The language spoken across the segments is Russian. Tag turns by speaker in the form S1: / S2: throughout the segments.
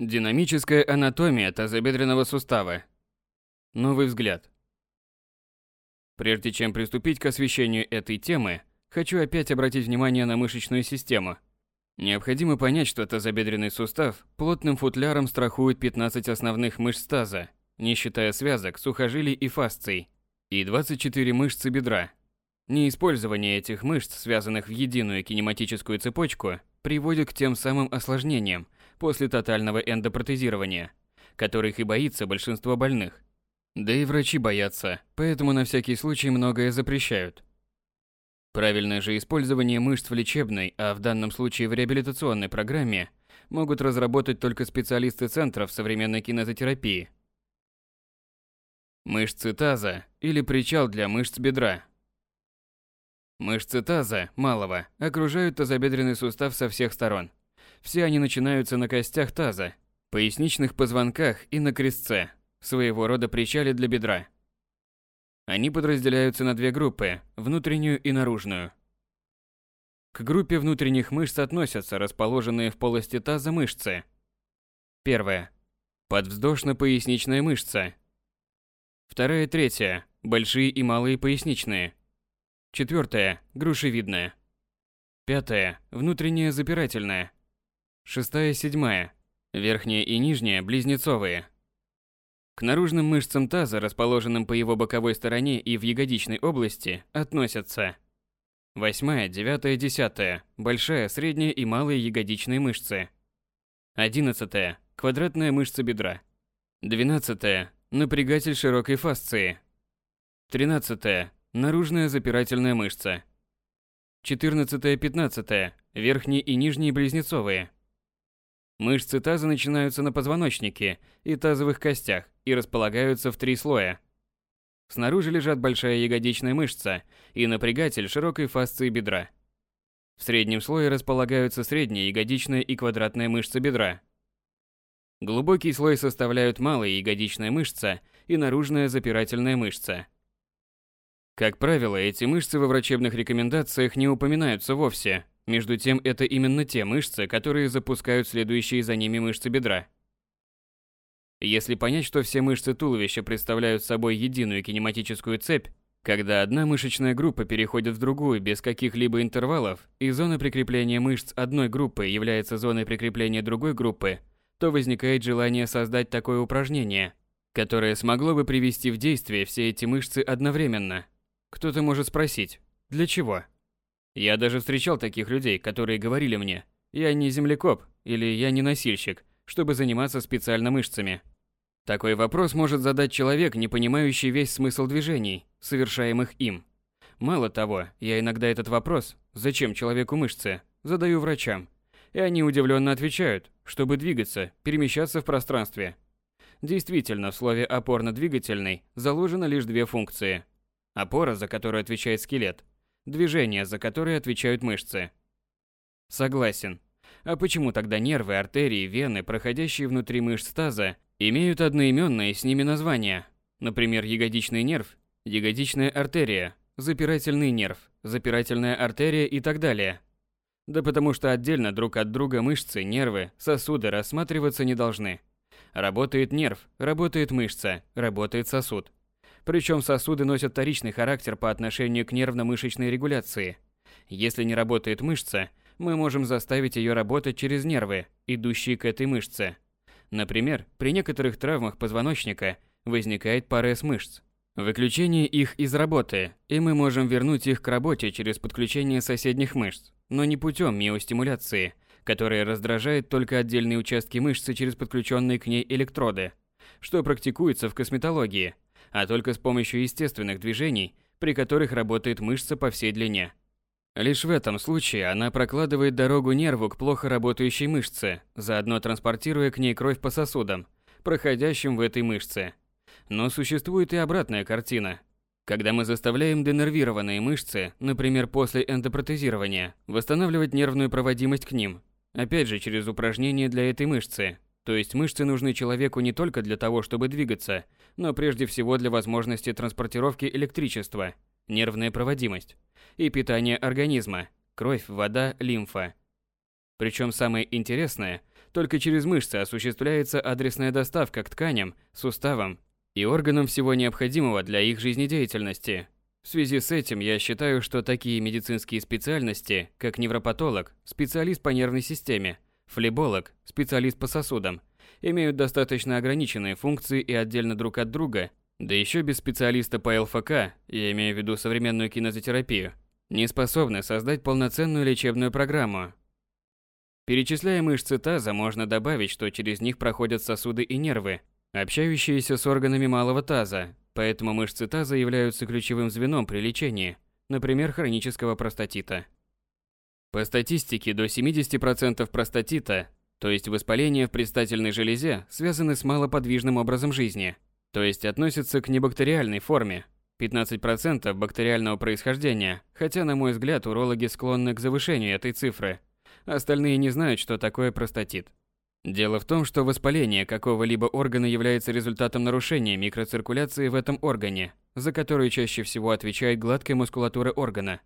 S1: Динамическая анатомия тазобедренного сустава. Новый взгляд. Прежде чем приступить к освещению этой темы, хочу опять обратить внимание на мышечную систему. Необходимо понять, что тазобедренный сустав плотным футляром страхует 15 основных мышц таза, не считая связок, сухожилий и фасций, и 24 мышцы бедра. Неиспользование этих мышц, связанных в единую кинематическую цепочку, приводит к тем самым осложнениям, после тотального эндопротезирования, которых и боится большинство больных. Да и врачи боятся, поэтому на всякий случай многое запрещают. Правильное же использование мышц в лечебной, а в данном случае в реабилитационной программе, могут разработать только специалисты центров современной кинезотерапии. Мышцы таза или причал для мышц бедра. Мышцы таза, малого, окружают тазобедренный сустав со всех сторон. Все они начинаются на костях таза, поясничных позвонках и на крестце, своего рода причале для бедра. Они подразделяются на две группы – внутреннюю и наружную. К группе внутренних мышц относятся расположенные в полости таза мышцы. Первая – подвздошно-поясничная мышца. Вторая и третья – большие и малые поясничные. Четвертая – грушевидная. Пятая – внутренняя запирательная. Шестая и седьмая. Верхняя и нижняя близнецовые. К наружным мышцам таза, расположенным по его боковой стороне и в ягодичной области, относятся восьмая, девятая, десятая, большая, средняя и малая ягодичные мышцы. Одиннадцатая, квадратная мышца бедра. Двенадцатая, напрягатель широкой фасции. Тринадцатая, наружная запирательная мышца. Четырнадцатая, пятнадцатая, верхние и нижние близнецовые. Мышцы таза начинаются на позвоночнике и тазовых костях и располагаются в три слоя. Снаружи лежат большая ягодичная мышца и напрягатель широкой фасции бедра. В среднем слое располагаются средняя ягодичная и квадратная мышцы бедра. Глубокий слой составляют малая ягодичная мышца и наружная запирательная мышца. Как правило, эти мышцы во врачебных рекомендациях не упоминаются вовсе, между тем, это именно те мышцы, которые запускают следующие за ними мышцы бедра. Если понять, что все мышцы туловища представляют собой единую кинематическую цепь, когда одна мышечная группа переходит в другую без каких-либо интервалов, и зона прикрепления мышц одной группы является зоной прикрепления другой группы, то возникает желание создать такое упражнение, которое смогло бы привести в действие все эти мышцы одновременно. Кто-то может спросить, для чего? Я даже встречал таких людей, которые говорили мне, я не землекоп или я не носильщик, чтобы заниматься специально мышцами. Такой вопрос может задать человек, не понимающий весь смысл движений, совершаемых им. Мало того, я иногда этот вопрос «Зачем человеку мышцы?» задаю врачам. И они удивленно отвечают, чтобы двигаться, перемещаться в пространстве. Действительно, в слове «опорно-двигательный» заложено лишь две функции. Опора, за которую отвечает скелет, движения, за которые отвечают мышцы. Согласен. А почему тогда нервы, артерии, вены, проходящие внутри мышц таза, имеют одноименные с ними названия? Например, ягодичный нерв, ягодичная артерия, запирательный нерв, запирательная артерия и так далее. Да потому что отдельно друг от друга мышцы, нервы, сосуды рассматриваться не должны. Работает нерв, работает мышца, работает сосуд. Причем сосуды носят вторичный характер по отношению к нервно-мышечной регуляции. Если не работает мышца, мы можем заставить ее работать через нервы, идущие к этой мышце. Например, при некоторых травмах позвоночника возникает парез мышц. Выключение их из работы, и мы можем вернуть их к работе через подключение соседних мышц, но не путем миостимуляции, которая раздражает только отдельные участки мышцы через подключенные к ней электроды, что практикуется в косметологии – а только с помощью естественных движений, при которых работает мышца по всей длине. Лишь в этом случае она прокладывает дорогу нерву к плохо работающей мышце, заодно транспортируя к ней кровь по сосудам, проходящим в этой мышце. Но существует и обратная картина. Когда мы заставляем денервированные мышцы, например, после эндопротезирования, восстанавливать нервную проводимость к ним, опять же через упражнения для этой мышцы, то есть мышцы нужны человеку не только для того, чтобы двигаться, но прежде всего для возможности транспортировки электричества, нервная проводимость и питание организма, кровь, вода, лимфа. Причем самое интересное, Только через мышцы осуществляется адресная доставка к тканям, суставам и органам всего необходимого для их жизнедеятельности. В связи с этим я считаю, что такие медицинские специальности, как невропатолог, специалист по нервной системе, флеболог, специалист по сосудам, имеют достаточно ограниченные функции и отдельно друг от друга, да еще без специалиста по ЛФК, я имею в виду современную кинезотерапию, не способны создать полноценную лечебную программу. Перечисляя мышцы таза, можно добавить, что через них проходят сосуды и нервы, общающиеся с органами малого таза, поэтому мышцы таза являются ключевым звеном при лечении, например, хронического простатита. По статистике, до 70% простатита, то есть воспаления в предстательной железе, связаны с малоподвижным образом жизни, то есть относятся к небактериальной форме. 15% бактериального происхождения, хотя, на мой взгляд, урологи склонны к завышению этой цифры. Остальные не знают, что такое простатит. Дело в том, что воспаление какого-либо органа является результатом нарушения микроциркуляции в этом органе, за которую чаще всего отвечает гладкая мускулатура органа.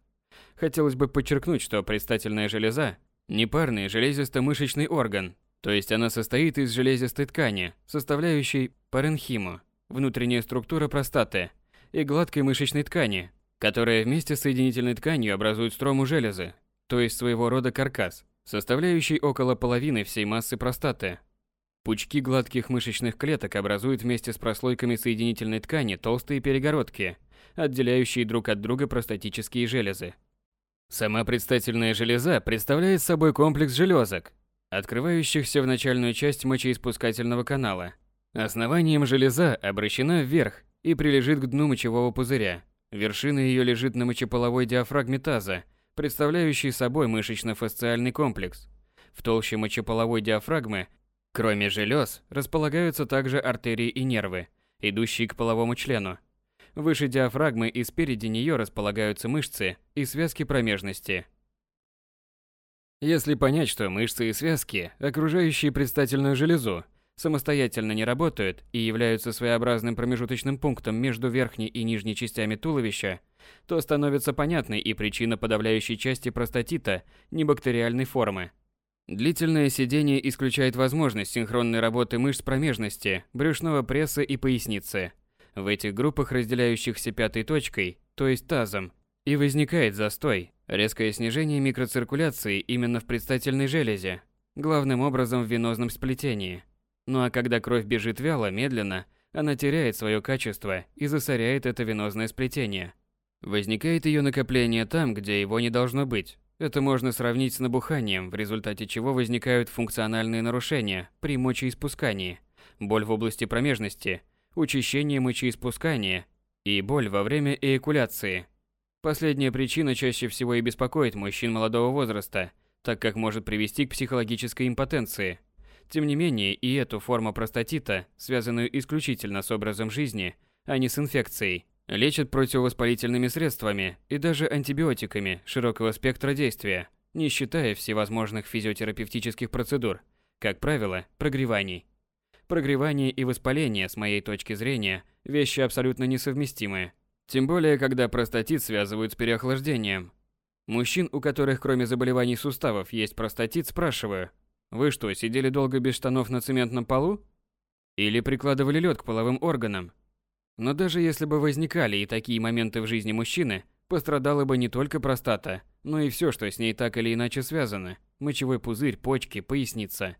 S1: Хотелось бы подчеркнуть, что предстательная железа – непарный железисто-мышечный орган, то есть она состоит из железистой ткани, составляющей паренхиму, внутренняя структура простаты, и гладкой мышечной ткани, которая вместе с соединительной тканью образует строму железы, то есть своего рода каркас, составляющий около половины всей массы простаты. Пучки гладких мышечных клеток образуют вместе с прослойками соединительной ткани толстые перегородки, отделяющие друг от друга простатические железы. Сама предстательная железа представляет собой комплекс железок, открывающихся в начальную часть мочеиспускательного канала. Основанием железа обращена вверх и прилежит к дну мочевого пузыря. Вершина ее лежит на мочеполовой диафрагме таза, представляющей собой мышечно-фасциальный комплекс. В толще мочеполовой диафрагмы, кроме желез, располагаются также артерии и нервы, идущие к половому члену. Выше диафрагмы и спереди нее располагаются мышцы и связки промежности. Если понять, что мышцы и связки, окружающие предстательную железу, самостоятельно не работают и являются своеобразным промежуточным пунктом между верхней и нижней частями туловища, то становится понятной и причина подавляющей части простатита небактериальной формы. Длительное сидение исключает возможность синхронной работы мышц промежности, брюшного пресса и поясницы. В этих группах, разделяющихся пятой точкой, то есть тазом, и возникает застой, резкое снижение микроциркуляции именно в предстательной железе, главным образом в венозном сплетении – ну а когда кровь бежит вяло, медленно, она теряет свое качество и засоряет это венозное сплетение. Возникает ее накопление там, где его не должно быть. Это можно сравнить с набуханием, в результате чего возникают функциональные нарушения при мочеиспускании, боль в области промежности, учащение мочеиспускания и боль во время эякуляции. Последняя причина чаще всего и беспокоит мужчин молодого возраста, так как может привести к психологической импотенции – тем не менее, и эту форму простатита, связанную исключительно с образом жизни, а не с инфекцией, лечат противовоспалительными средствами и даже антибиотиками широкого спектра действия, не считая всевозможных физиотерапевтических процедур, как правило, прогреваний. Прогревание и воспаление, с моей точки зрения, вещи абсолютно несовместимые. Тем более, когда простатит связывают с переохлаждением. Мужчин, у которых кроме заболеваний суставов есть простатит, спрашиваю – вы что, сидели долго без штанов на цементном полу? Или прикладывали лед к половым органам? Но даже если бы возникали и такие моменты в жизни мужчины, пострадала бы не только простата, но и все, что с ней так или иначе связано. Мочевой пузырь, почки, поясница.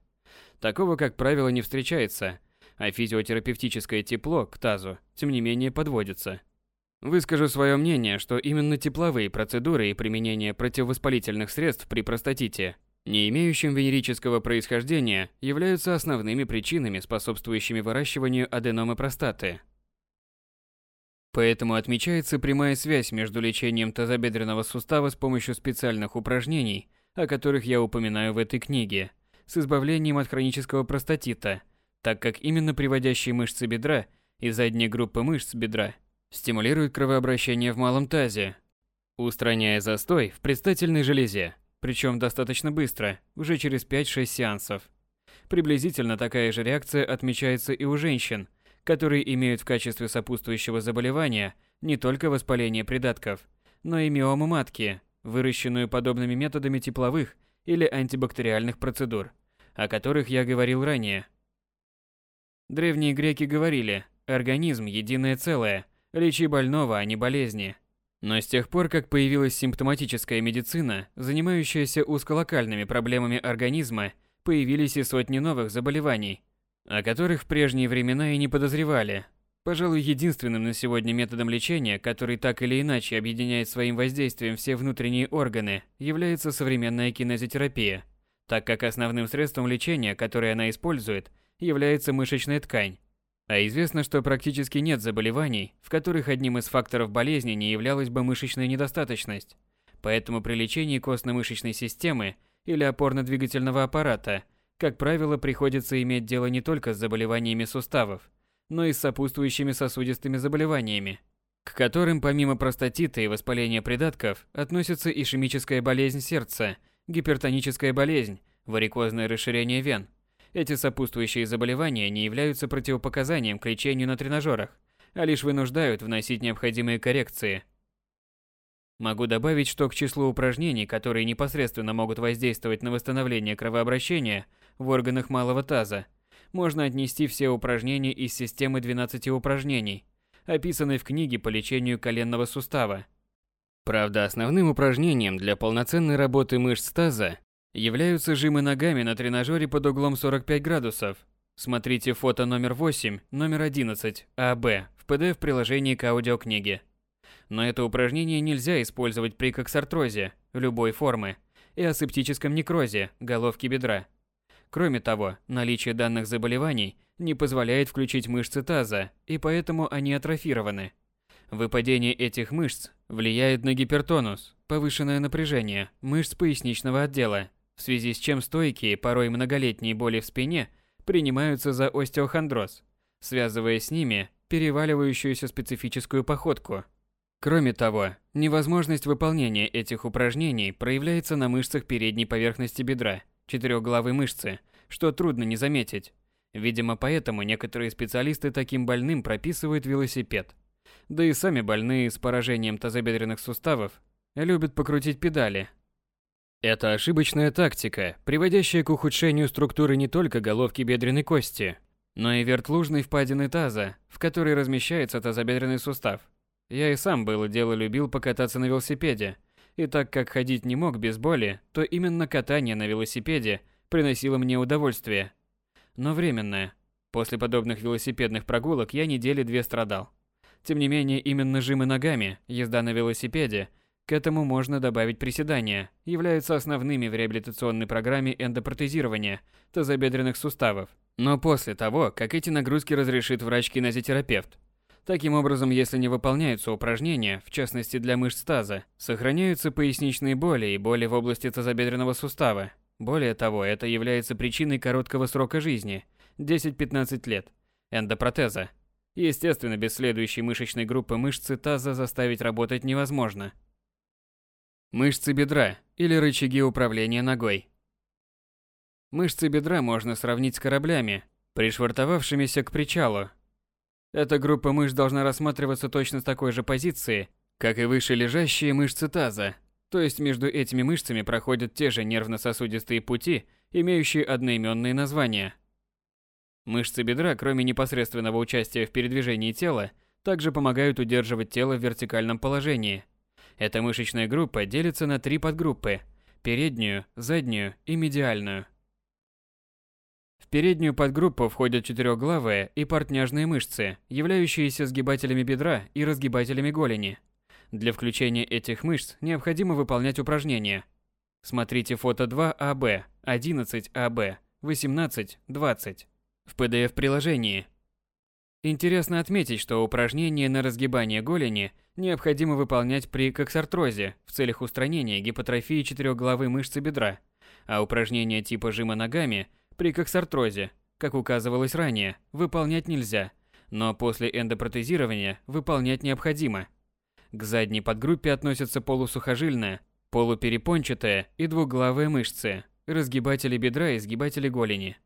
S1: Такого, как правило, не встречается, а физиотерапевтическое тепло к тазу, тем не менее, подводится. Выскажу свое мнение, что именно тепловые процедуры и применение противовоспалительных средств при простатите не имеющим венерического происхождения, являются основными причинами, способствующими выращиванию аденомы простаты. Поэтому отмечается прямая связь между лечением тазобедренного сустава с помощью специальных упражнений, о которых я упоминаю в этой книге, с избавлением от хронического простатита, так как именно приводящие мышцы бедра и задние группы мышц бедра стимулируют кровообращение в малом тазе, устраняя застой в предстательной железе. Причем достаточно быстро, уже через 5-6 сеансов. Приблизительно такая же реакция отмечается и у женщин, которые имеют в качестве сопутствующего заболевания не только воспаление придатков, но и миому матки, выращенную подобными методами тепловых или антибактериальных процедур, о которых я говорил ранее. Древние греки говорили, организм – единое целое, лечи больного, а не болезни. Но с тех пор, как появилась симптоматическая медицина, занимающаяся узколокальными проблемами организма, появились и сотни новых заболеваний, о которых в прежние времена и не подозревали. Пожалуй, единственным на сегодня методом лечения, который так или иначе объединяет своим воздействием все внутренние органы, является современная кинезотерапия, так как основным средством лечения, которое она использует, является мышечная ткань. А известно, что практически нет заболеваний, в которых одним из факторов болезни не являлась бы мышечная недостаточность. Поэтому при лечении костно-мышечной системы или опорно-двигательного аппарата, как правило, приходится иметь дело не только с заболеваниями суставов, но и с сопутствующими сосудистыми заболеваниями, к которым помимо простатита и воспаления придатков относятся ишемическая болезнь сердца, гипертоническая болезнь, варикозное расширение вен. Эти сопутствующие заболевания не являются противопоказанием к лечению на тренажерах, а лишь вынуждают вносить необходимые коррекции. Могу добавить, что к числу упражнений, которые непосредственно могут воздействовать на восстановление кровообращения в органах малого таза, можно отнести все упражнения из системы 12 упражнений, описанной в книге по лечению коленного сустава. Правда, основным упражнением для полноценной работы мышц таза являются жимы ногами на тренажере под углом 45 градусов. Смотрите фото номер 8, номер 11, АБ в PDF-приложении к аудиокниге. Но это упражнение нельзя использовать при коксартрозе любой формы и асептическом некрозе головки бедра. Кроме того, наличие данных заболеваний не позволяет включить мышцы таза, и поэтому они атрофированы. Выпадение этих мышц влияет на гипертонус, повышенное напряжение мышц поясничного отдела, в связи с чем стойкие, порой многолетние боли в спине принимаются за остеохондроз, связывая с ними переваливающуюся специфическую походку. Кроме того, невозможность выполнения этих упражнений проявляется на мышцах передней поверхности бедра – четырехглавой мышцы, что трудно не заметить. Видимо, поэтому некоторые специалисты таким больным прописывают велосипед. Да и сами больные с поражением тазобедренных суставов любят покрутить педали. Это ошибочная тактика, приводящая к ухудшению структуры не только головки бедренной кости, но и вертлужной впадины таза, в которой размещается тазобедренный сустав. Я и сам было дело любил покататься на велосипеде, и так как ходить не мог без боли, то именно катание на велосипеде приносило мне удовольствие. Но временное. После подобных велосипедных прогулок я недели две страдал. Тем не менее, именно жимы ногами, езда на велосипеде, к этому можно добавить приседания, являются основными в реабилитационной программе эндопротезирования тазобедренных суставов. Но после того, как эти нагрузки разрешит врач-кинезитерапевт, Таким образом, если не выполняются упражнения, в частности для мышц таза, сохраняются поясничные боли и боли в области тазобедренного сустава. Более того, это является причиной короткого срока жизни – 10-15 лет, эндопротеза. Естественно, без следующей мышечной группы мышцы таза заставить работать невозможно. Мышцы бедра или рычаги управления ногой. Мышцы бедра можно сравнить с кораблями, пришвартовавшимися к причалу, эта группа мышц должна рассматриваться точно с такой же позиции, как и выше лежащие мышцы таза. То есть между этими мышцами проходят те же нервно-сосудистые пути, имеющие одноименные названия. Мышцы бедра, кроме непосредственного участия в передвижении тела, также помогают удерживать тело в вертикальном положении. Эта мышечная группа делится на три подгруппы – переднюю, заднюю и медиальную переднюю подгруппу входят четырехглавые и портняжные мышцы, являющиеся сгибателями бедра и разгибателями голени. Для включения этих мышц необходимо выполнять упражнения. Смотрите фото 2АБ, 11АБ, 18, 20 в PDF-приложении. Интересно отметить, что упражнения на разгибание голени необходимо выполнять при коксартрозе в целях устранения гипотрофии четырехглавой мышцы бедра, а упражнения типа жима ногами – при коксартрозе, как указывалось ранее, выполнять нельзя, но после эндопротезирования выполнять необходимо. К задней подгруппе относятся полусухожильная, полуперепончатая и двуглавые мышцы, разгибатели бедра и сгибатели голени.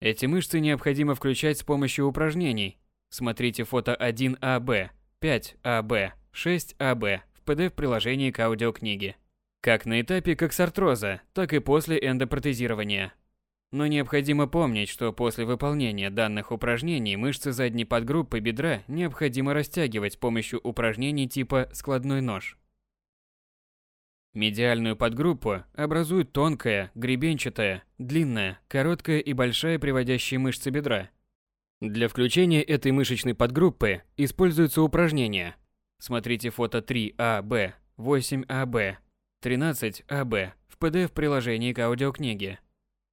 S1: Эти мышцы необходимо включать с помощью упражнений. Смотрите фото 1АБ, 5АБ, 6АБ в PDF-приложении к аудиокниге. Как на этапе коксартроза, так и после эндопротезирования. Но необходимо помнить, что после выполнения данных упражнений мышцы задней подгруппы бедра необходимо растягивать с помощью упражнений типа складной нож. Медиальную подгруппу образуют тонкая, гребенчатая, длинная, короткая и большая приводящие мышцы бедра. Для включения этой мышечной подгруппы используются упражнения. Смотрите фото 3АБ, 8АБ, 13АБ в PDF-приложении к аудиокниге.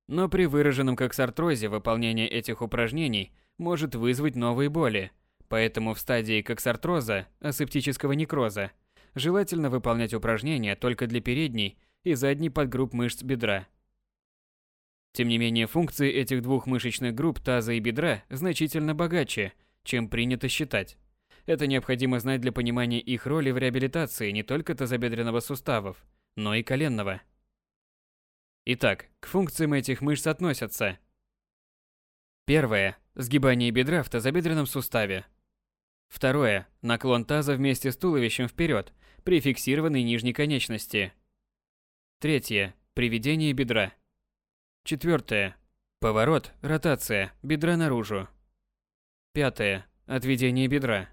S1: Но при выраженном как коксартрозе выполнение этих упражнений может вызвать новые боли, поэтому в стадии коксартроза, асептического некроза, желательно выполнять упражнения только для передней и задней подгрупп мышц бедра. Тем не менее, функции этих двух мышечных групп таза и бедра значительно богаче, чем принято считать. Это необходимо знать для понимания их роли в реабилитации не только тазобедренного суставов, но и коленного. Итак, к функциям этих мышц относятся Первое. Сгибание бедра в тазобедренном суставе. Второе. Наклон таза вместе с туловищем вперед при фиксированной нижней конечности. Третье. Приведение бедра. Четвертое. Поворот, ротация, бедра наружу. Пятое. Отведение бедра.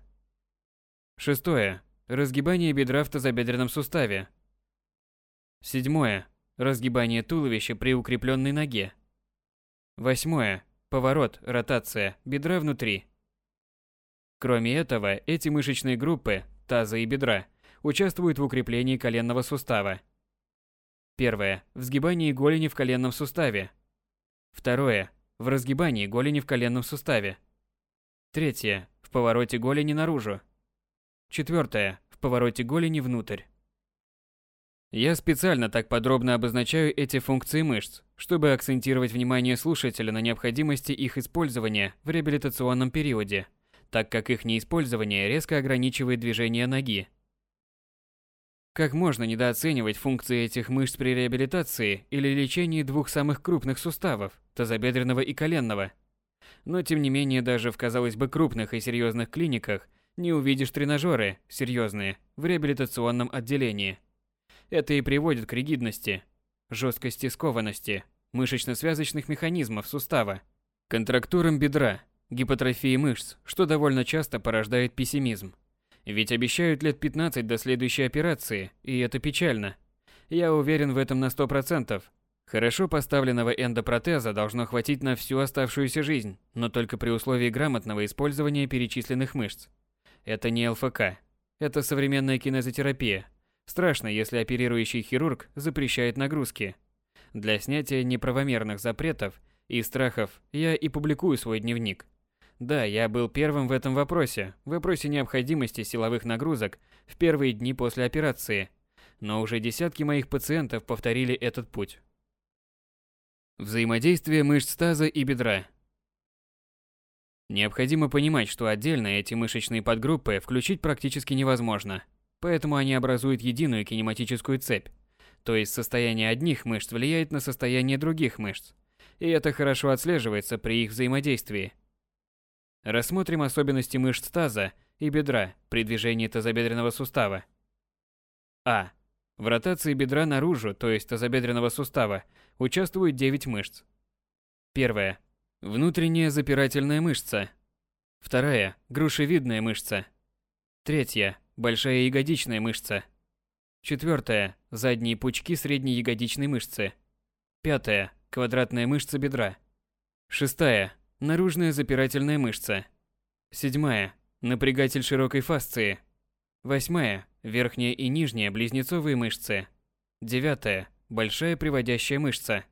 S1: Шестое. Разгибание бедра в тазобедренном суставе. Седьмое. Разгибание туловища при укрепленной ноге. Восьмое. Поворот, ротация, бедра внутри. Кроме этого, эти мышечные группы, таза и бедра, участвуют в укреплении коленного сустава. Первое. В сгибании голени в коленном суставе. Второе. В разгибании голени в коленном суставе. Третье. В повороте голени наружу. Четвертое. В повороте голени внутрь. Я специально так подробно обозначаю эти функции мышц, чтобы акцентировать внимание слушателя на необходимости их использования в реабилитационном периоде, так как их неиспользование резко ограничивает движение ноги. Как можно недооценивать функции этих мышц при реабилитации или лечении двух самых крупных суставов – тазобедренного и коленного? Но тем не менее даже в, казалось бы, крупных и серьезных клиниках не увидишь тренажеры, серьезные, в реабилитационном отделении – это и приводит к ригидности, жесткости скованности, мышечно-связочных механизмов сустава, контрактурам бедра, гипотрофии мышц, что довольно часто порождает пессимизм. Ведь обещают лет 15 до следующей операции, и это печально. Я уверен в этом на 100%. Хорошо поставленного эндопротеза должно хватить на всю оставшуюся жизнь, но только при условии грамотного использования перечисленных мышц. Это не ЛФК. Это современная кинезотерапия, Страшно, если оперирующий хирург запрещает нагрузки. Для снятия неправомерных запретов и страхов я и публикую свой дневник. Да, я был первым в этом вопросе, в вопросе необходимости силовых нагрузок в первые дни после операции. Но уже десятки моих пациентов повторили этот путь. Взаимодействие мышц таза и бедра. Необходимо понимать, что отдельно эти мышечные подгруппы включить практически невозможно – Поэтому они образуют единую кинематическую цепь. То есть состояние одних мышц влияет на состояние других мышц. И это хорошо отслеживается при их взаимодействии. Рассмотрим особенности мышц таза и бедра при движении тазобедренного сустава. А. В ротации бедра наружу, то есть тазобедренного сустава, участвуют 9 мышц. Первая. Внутренняя запирательная мышца. Вторая. Грушевидная мышца. Третья большая ягодичная мышца. Четвертое – задние пучки средней ягодичной мышцы. Пятое – квадратная мышца бедра. Шестая – наружная запирательная мышца. Седьмая – напрягатель широкой фасции. Восьмая – верхняя и нижняя близнецовые мышцы. Девятая – большая приводящая мышца.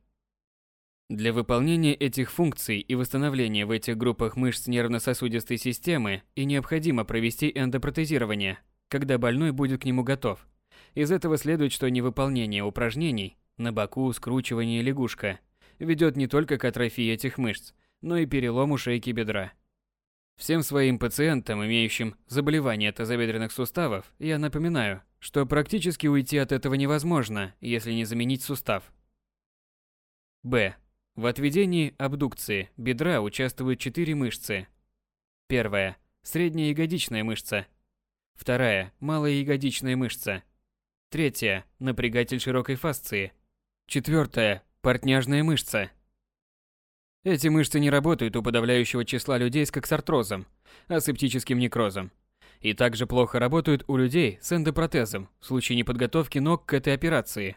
S1: Для выполнения этих функций и восстановления в этих группах мышц нервно-сосудистой системы и необходимо провести эндопротезирование – когда больной будет к нему готов. Из этого следует, что невыполнение упражнений на боку, скручивание лягушка ведет не только к атрофии этих мышц, но и перелому шейки бедра. Всем своим пациентам, имеющим заболевания тазобедренных суставов, я напоминаю, что практически уйти от этого невозможно, если не заменить сустав. Б. В отведении абдукции бедра участвуют четыре мышцы. Первая – средняя ягодичная мышца – Вторая – малая ягодичная мышца. Третья – напрягатель широкой фасции. Четвертая – портняжная мышца. Эти мышцы не работают у подавляющего числа людей с коксартрозом, асептическим некрозом. И также плохо работают у людей с эндопротезом в случае неподготовки ног к этой операции.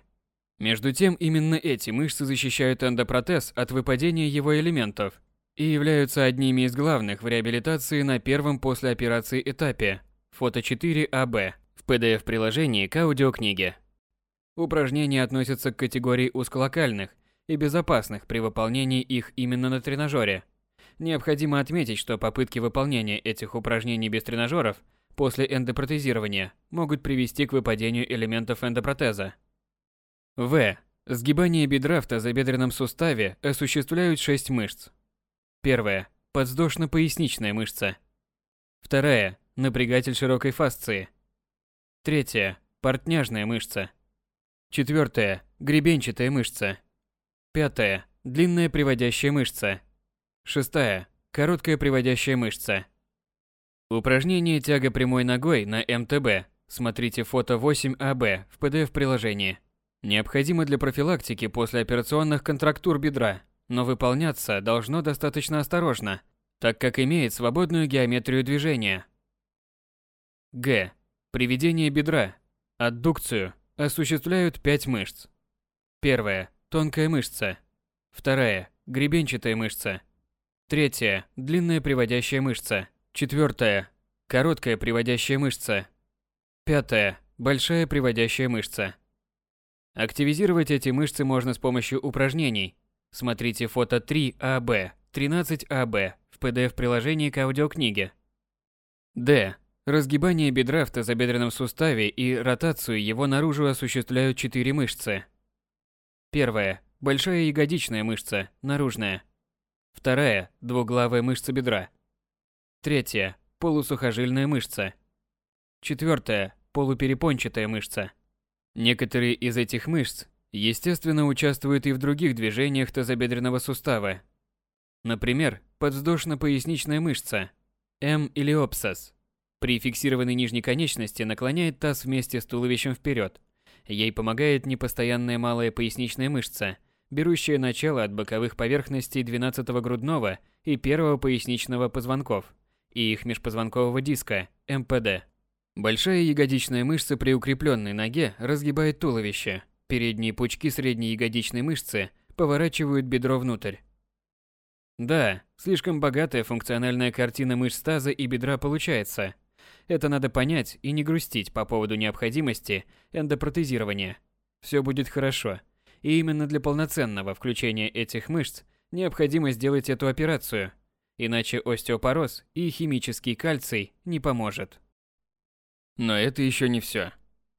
S1: Между тем, именно эти мышцы защищают эндопротез от выпадения его элементов и являются одними из главных в реабилитации на первом после операции этапе фото 4АБ в PDF-приложении к аудиокниге. Упражнения относятся к категории узколокальных и безопасных при выполнении их именно на тренажере. Необходимо отметить, что попытки выполнения этих упражнений без тренажеров после эндопротезирования могут привести к выпадению элементов эндопротеза. В. Сгибание бедра в тазобедренном суставе осуществляют 6 мышц. Первая. Подвздошно-поясничная мышца. Вторая. Напрягатель широкой фасции. Третья. Портняжная мышца. Четвертая. Гребенчатая мышца. Пятая. Длинная приводящая мышца. Шестая. Короткая приводящая мышца. Упражнение тяга прямой ногой на МТБ. Смотрите фото 8АБ в PDF-приложении. Необходимо для профилактики послеоперационных контрактур бедра, но выполняться должно достаточно осторожно, так как имеет свободную геометрию движения. Г. Приведение бедра. Аддукцию осуществляют пять мышц. Первая – тонкая мышца. Вторая – гребенчатая мышца. Третья – длинная приводящая мышца. Четвертая – короткая приводящая мышца. Пятая – большая приводящая мышца. Активизировать эти мышцы можно с помощью упражнений. Смотрите фото 3АБ, 13АБ в PDF-приложении к аудиокниге. Д. Разгибание бедра в тазобедренном суставе и ротацию его наружу осуществляют четыре мышцы. Первая – большая ягодичная мышца, наружная. Вторая – двуглавая мышца бедра. Третья – полусухожильная мышца. Четвертая – полуперепончатая мышца. Некоторые из этих мышц, естественно, участвуют и в других движениях тазобедренного сустава. Например, подвздошно-поясничная мышца, М или опсас, при фиксированной нижней конечности наклоняет таз вместе с туловищем вперед. Ей помогает непостоянная малая поясничная мышца, берущая начало от боковых поверхностей 12-го грудного и первого поясничного позвонков и их межпозвонкового диска, МПД. Большая ягодичная мышца при укрепленной ноге разгибает туловище. Передние пучки средней ягодичной мышцы поворачивают бедро внутрь. Да, слишком богатая функциональная картина мышц таза и бедра получается. Это надо понять и не грустить по поводу необходимости эндопротезирования. Все будет хорошо. И именно для полноценного включения этих мышц необходимо сделать эту операцию. Иначе остеопороз и химический кальций не поможет. Но это еще не все.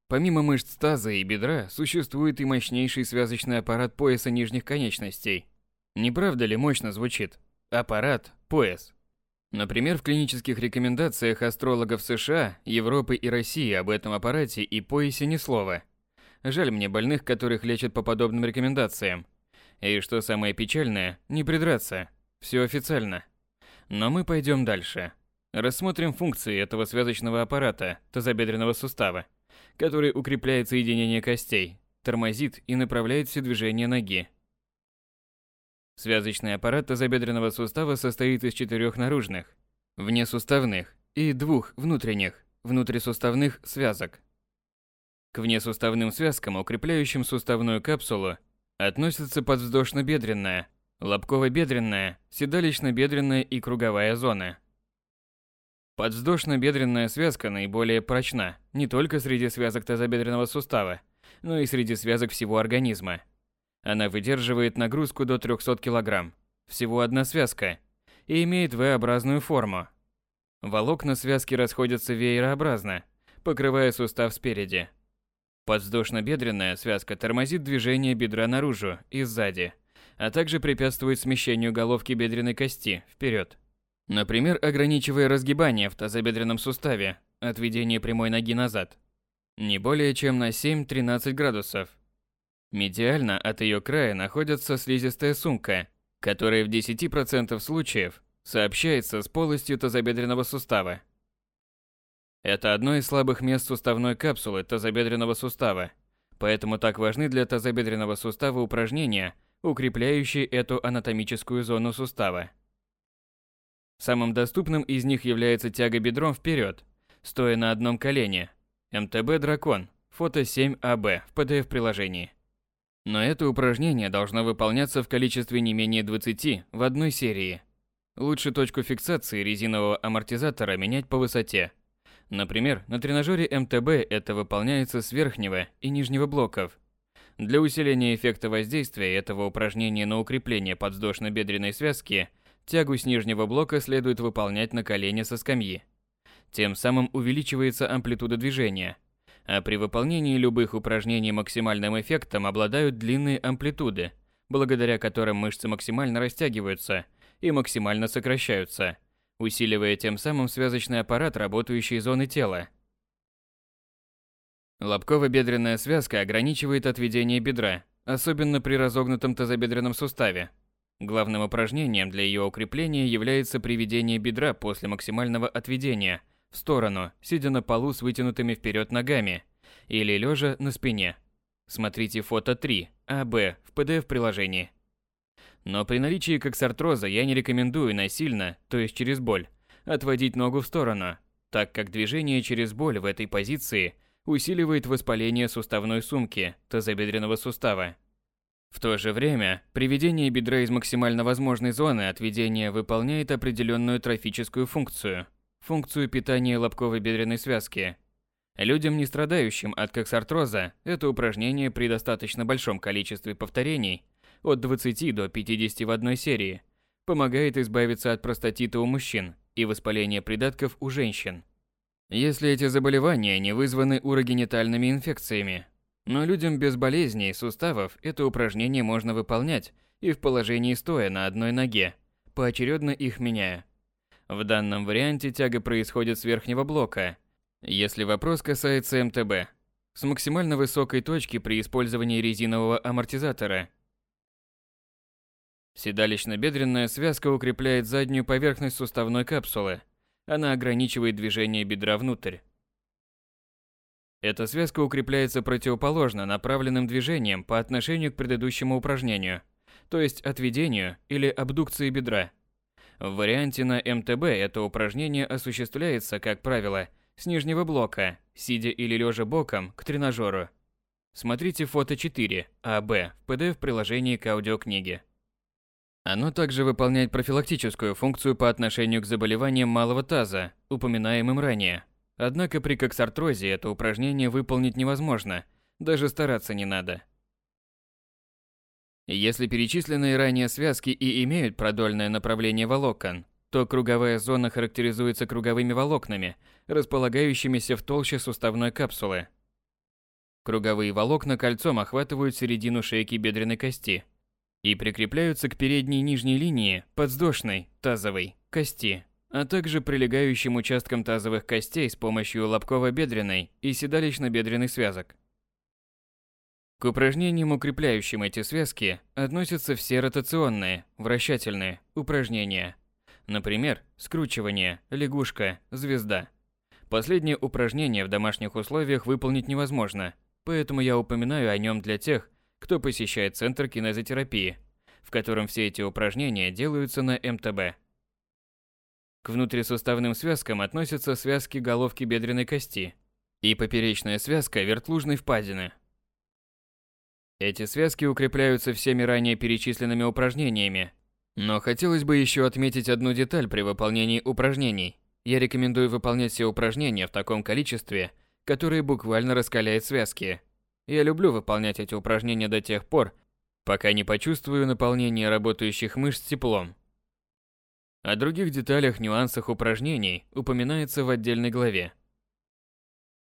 S1: Помимо мышц таза и бедра, существует и мощнейший связочный аппарат пояса нижних конечностей. Не правда ли мощно звучит? Аппарат – пояс. Например, в клинических рекомендациях астрологов США, Европы и России об этом аппарате и поясе ни слова. Жаль мне больных, которых лечат по подобным рекомендациям. И что самое печальное, не придраться. Все официально. Но мы пойдем дальше. Рассмотрим функции этого связочного аппарата тазобедренного сустава, который укрепляет соединение костей, тормозит и направляет все движения ноги. Связочный аппарат тазобедренного сустава состоит из четырех наружных, внесуставных и двух внутренних, внутрисуставных связок. К внесуставным связкам, укрепляющим суставную капсулу, относятся подвздошно-бедренная, лобково-бедренная, седалищно-бедренная и круговая зоны. Подвздошно-бедренная связка наиболее прочна не только среди связок тазобедренного сустава, но и среди связок всего организма. Она выдерживает нагрузку до 300 кг, всего одна связка, и имеет V-образную форму. Волокна связки расходятся веерообразно, покрывая сустав спереди. Подвздошно-бедренная связка тормозит движение бедра наружу и сзади, а также препятствует смещению головки бедренной кости вперед. Например, ограничивая разгибание в тазобедренном суставе, отведение прямой ноги назад. Не более чем на 7-13 градусов. Медиально от ее края находится слизистая сумка, которая в 10% случаев сообщается с полостью тазобедренного сустава. Это одно из слабых мест суставной капсулы тазобедренного сустава, поэтому так важны для тазобедренного сустава упражнения укрепляющие эту анатомическую зону сустава. Самым доступным из них является тяга бедром вперед, стоя на одном колене. МТБ «Дракон», фото 7АБ в PDF-приложении. Но это упражнение должно выполняться в количестве не менее 20 в одной серии. Лучше точку фиксации резинового амортизатора менять по высоте. Например, на тренажере МТБ это выполняется с верхнего и нижнего блоков. Для усиления эффекта воздействия этого упражнения на укрепление подвздошно-бедренной связки тягу с нижнего блока следует выполнять на колене со скамьи. Тем самым увеличивается амплитуда движения, а при выполнении любых упражнений максимальным эффектом обладают длинные амплитуды, благодаря которым мышцы максимально растягиваются и максимально сокращаются, усиливая тем самым связочный аппарат работающей зоны тела. Лобково-бедренная связка ограничивает отведение бедра, особенно при разогнутом тазобедренном суставе. Главным упражнением для ее укрепления является приведение бедра после максимального отведения – в сторону, сидя на полу с вытянутыми вперед ногами или лежа на спине. Смотрите фото 3, АБ в PDF-приложении. Но при наличии коксартроза я не рекомендую насильно, то есть через боль, отводить ногу в сторону, так как движение через боль в этой позиции усиливает воспаление суставной сумки тазобедренного сустава. В то же время, приведение бедра из максимально возможной зоны отведения выполняет определенную трофическую функцию – функцию питания лобковой бедренной связки. Людям, не страдающим от коксартроза, это упражнение при достаточно большом количестве повторений, от 20 до 50 в одной серии, помогает избавиться от простатита у мужчин и воспаления придатков у женщин. Если эти заболевания не вызваны урогенитальными инфекциями. Но людям без болезней суставов это упражнение можно выполнять и в положении стоя на одной ноге, поочередно их меняя. В данном варианте тяга происходит с верхнего блока, если вопрос касается МТБ, с максимально высокой точки при использовании резинового амортизатора. Седалищно-бедренная связка укрепляет заднюю поверхность суставной капсулы. Она ограничивает движение бедра внутрь. Эта связка укрепляется противоположно направленным движением по отношению к предыдущему упражнению, то есть отведению или абдукции бедра. В варианте на МТБ это упражнение осуществляется, как правило, с нижнего блока, сидя или лежа боком к тренажеру. Смотрите фото 4 АБ в PDF-приложении к аудиокниге. Оно также выполняет профилактическую функцию по отношению к заболеваниям малого таза, упоминаемым ранее. Однако при коксартрозе это упражнение выполнить невозможно, даже стараться не надо. Если перечисленные ранее связки и имеют продольное направление волокон, то круговая зона характеризуется круговыми волокнами, располагающимися в толще суставной капсулы. Круговые волокна кольцом охватывают середину шейки бедренной кости и прикрепляются к передней нижней линии подвздошной, тазовой, кости, а также прилегающим участкам тазовых костей с помощью лобково-бедренной и седалищно-бедренных связок. К упражнениям, укрепляющим эти связки, относятся все ротационные, вращательные упражнения. Например, скручивание, лягушка, звезда. Последнее упражнение в домашних условиях выполнить невозможно, поэтому я упоминаю о нем для тех, кто посещает центр кинезотерапии, в котором все эти упражнения делаются на МТБ. К внутрисуставным связкам относятся связки головки бедренной кости и поперечная связка вертлужной впадины – эти связки укрепляются всеми ранее перечисленными упражнениями. Но хотелось бы еще отметить одну деталь при выполнении упражнений. Я рекомендую выполнять все упражнения в таком количестве, которое буквально раскаляет связки. Я люблю выполнять эти упражнения до тех пор, пока не почувствую наполнение работающих мышц теплом. О других деталях, нюансах упражнений упоминается в отдельной главе.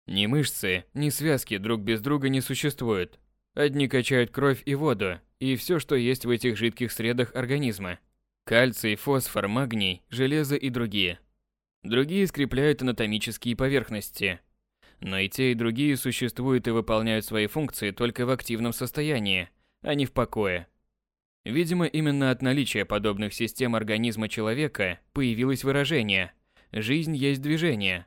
S1: Ни мышцы, ни связки друг без друга не существуют. Одни качают кровь и воду, и все, что есть в этих жидких средах организма. Кальций, фосфор, магний, железо и другие. Другие скрепляют анатомические поверхности. Но и те, и другие существуют и выполняют свои функции только в активном состоянии, а не в покое. Видимо, именно от наличия подобных систем организма человека появилось выражение «жизнь есть движение»,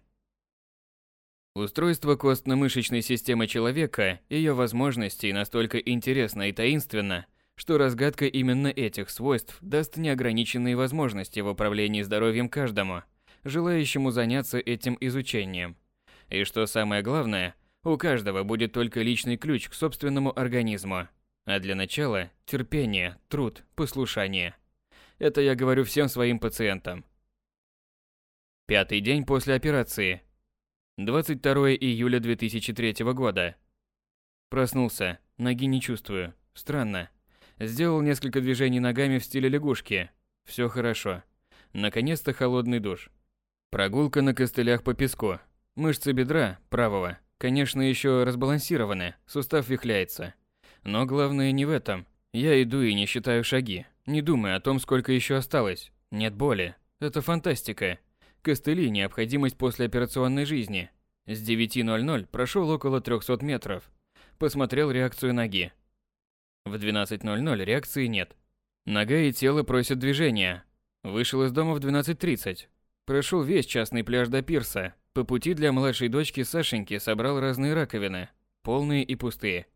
S1: Устройство костно-мышечной системы человека, ее возможностей настолько интересно и таинственно, что разгадка именно этих свойств даст неограниченные возможности в управлении здоровьем каждому, желающему заняться этим изучением. И что самое главное, у каждого будет только личный ключ к собственному организму. А для начала – терпение, труд, послушание. Это я говорю всем своим пациентам. Пятый день после операции. 22 июля 2003 года. Проснулся, ноги не чувствую. Странно. Сделал несколько движений ногами в стиле лягушки. Все хорошо. Наконец-то холодный душ. Прогулка на костылях по песку. Мышцы бедра, правого, конечно, еще разбалансированы, сустав вихляется. Но главное не в этом. Я иду и не считаю шаги, не думая о том, сколько еще осталось. Нет боли. Это фантастика. Костыли – необходимость послеоперационной жизни. С 9.00 прошел около 300 метров. Посмотрел реакцию ноги. В 12.00 реакции нет. Нога и тело просят движения. Вышел из дома в 12.30. Прошел весь частный пляж до пирса. По пути для младшей дочки Сашеньки собрал разные раковины, полные и пустые.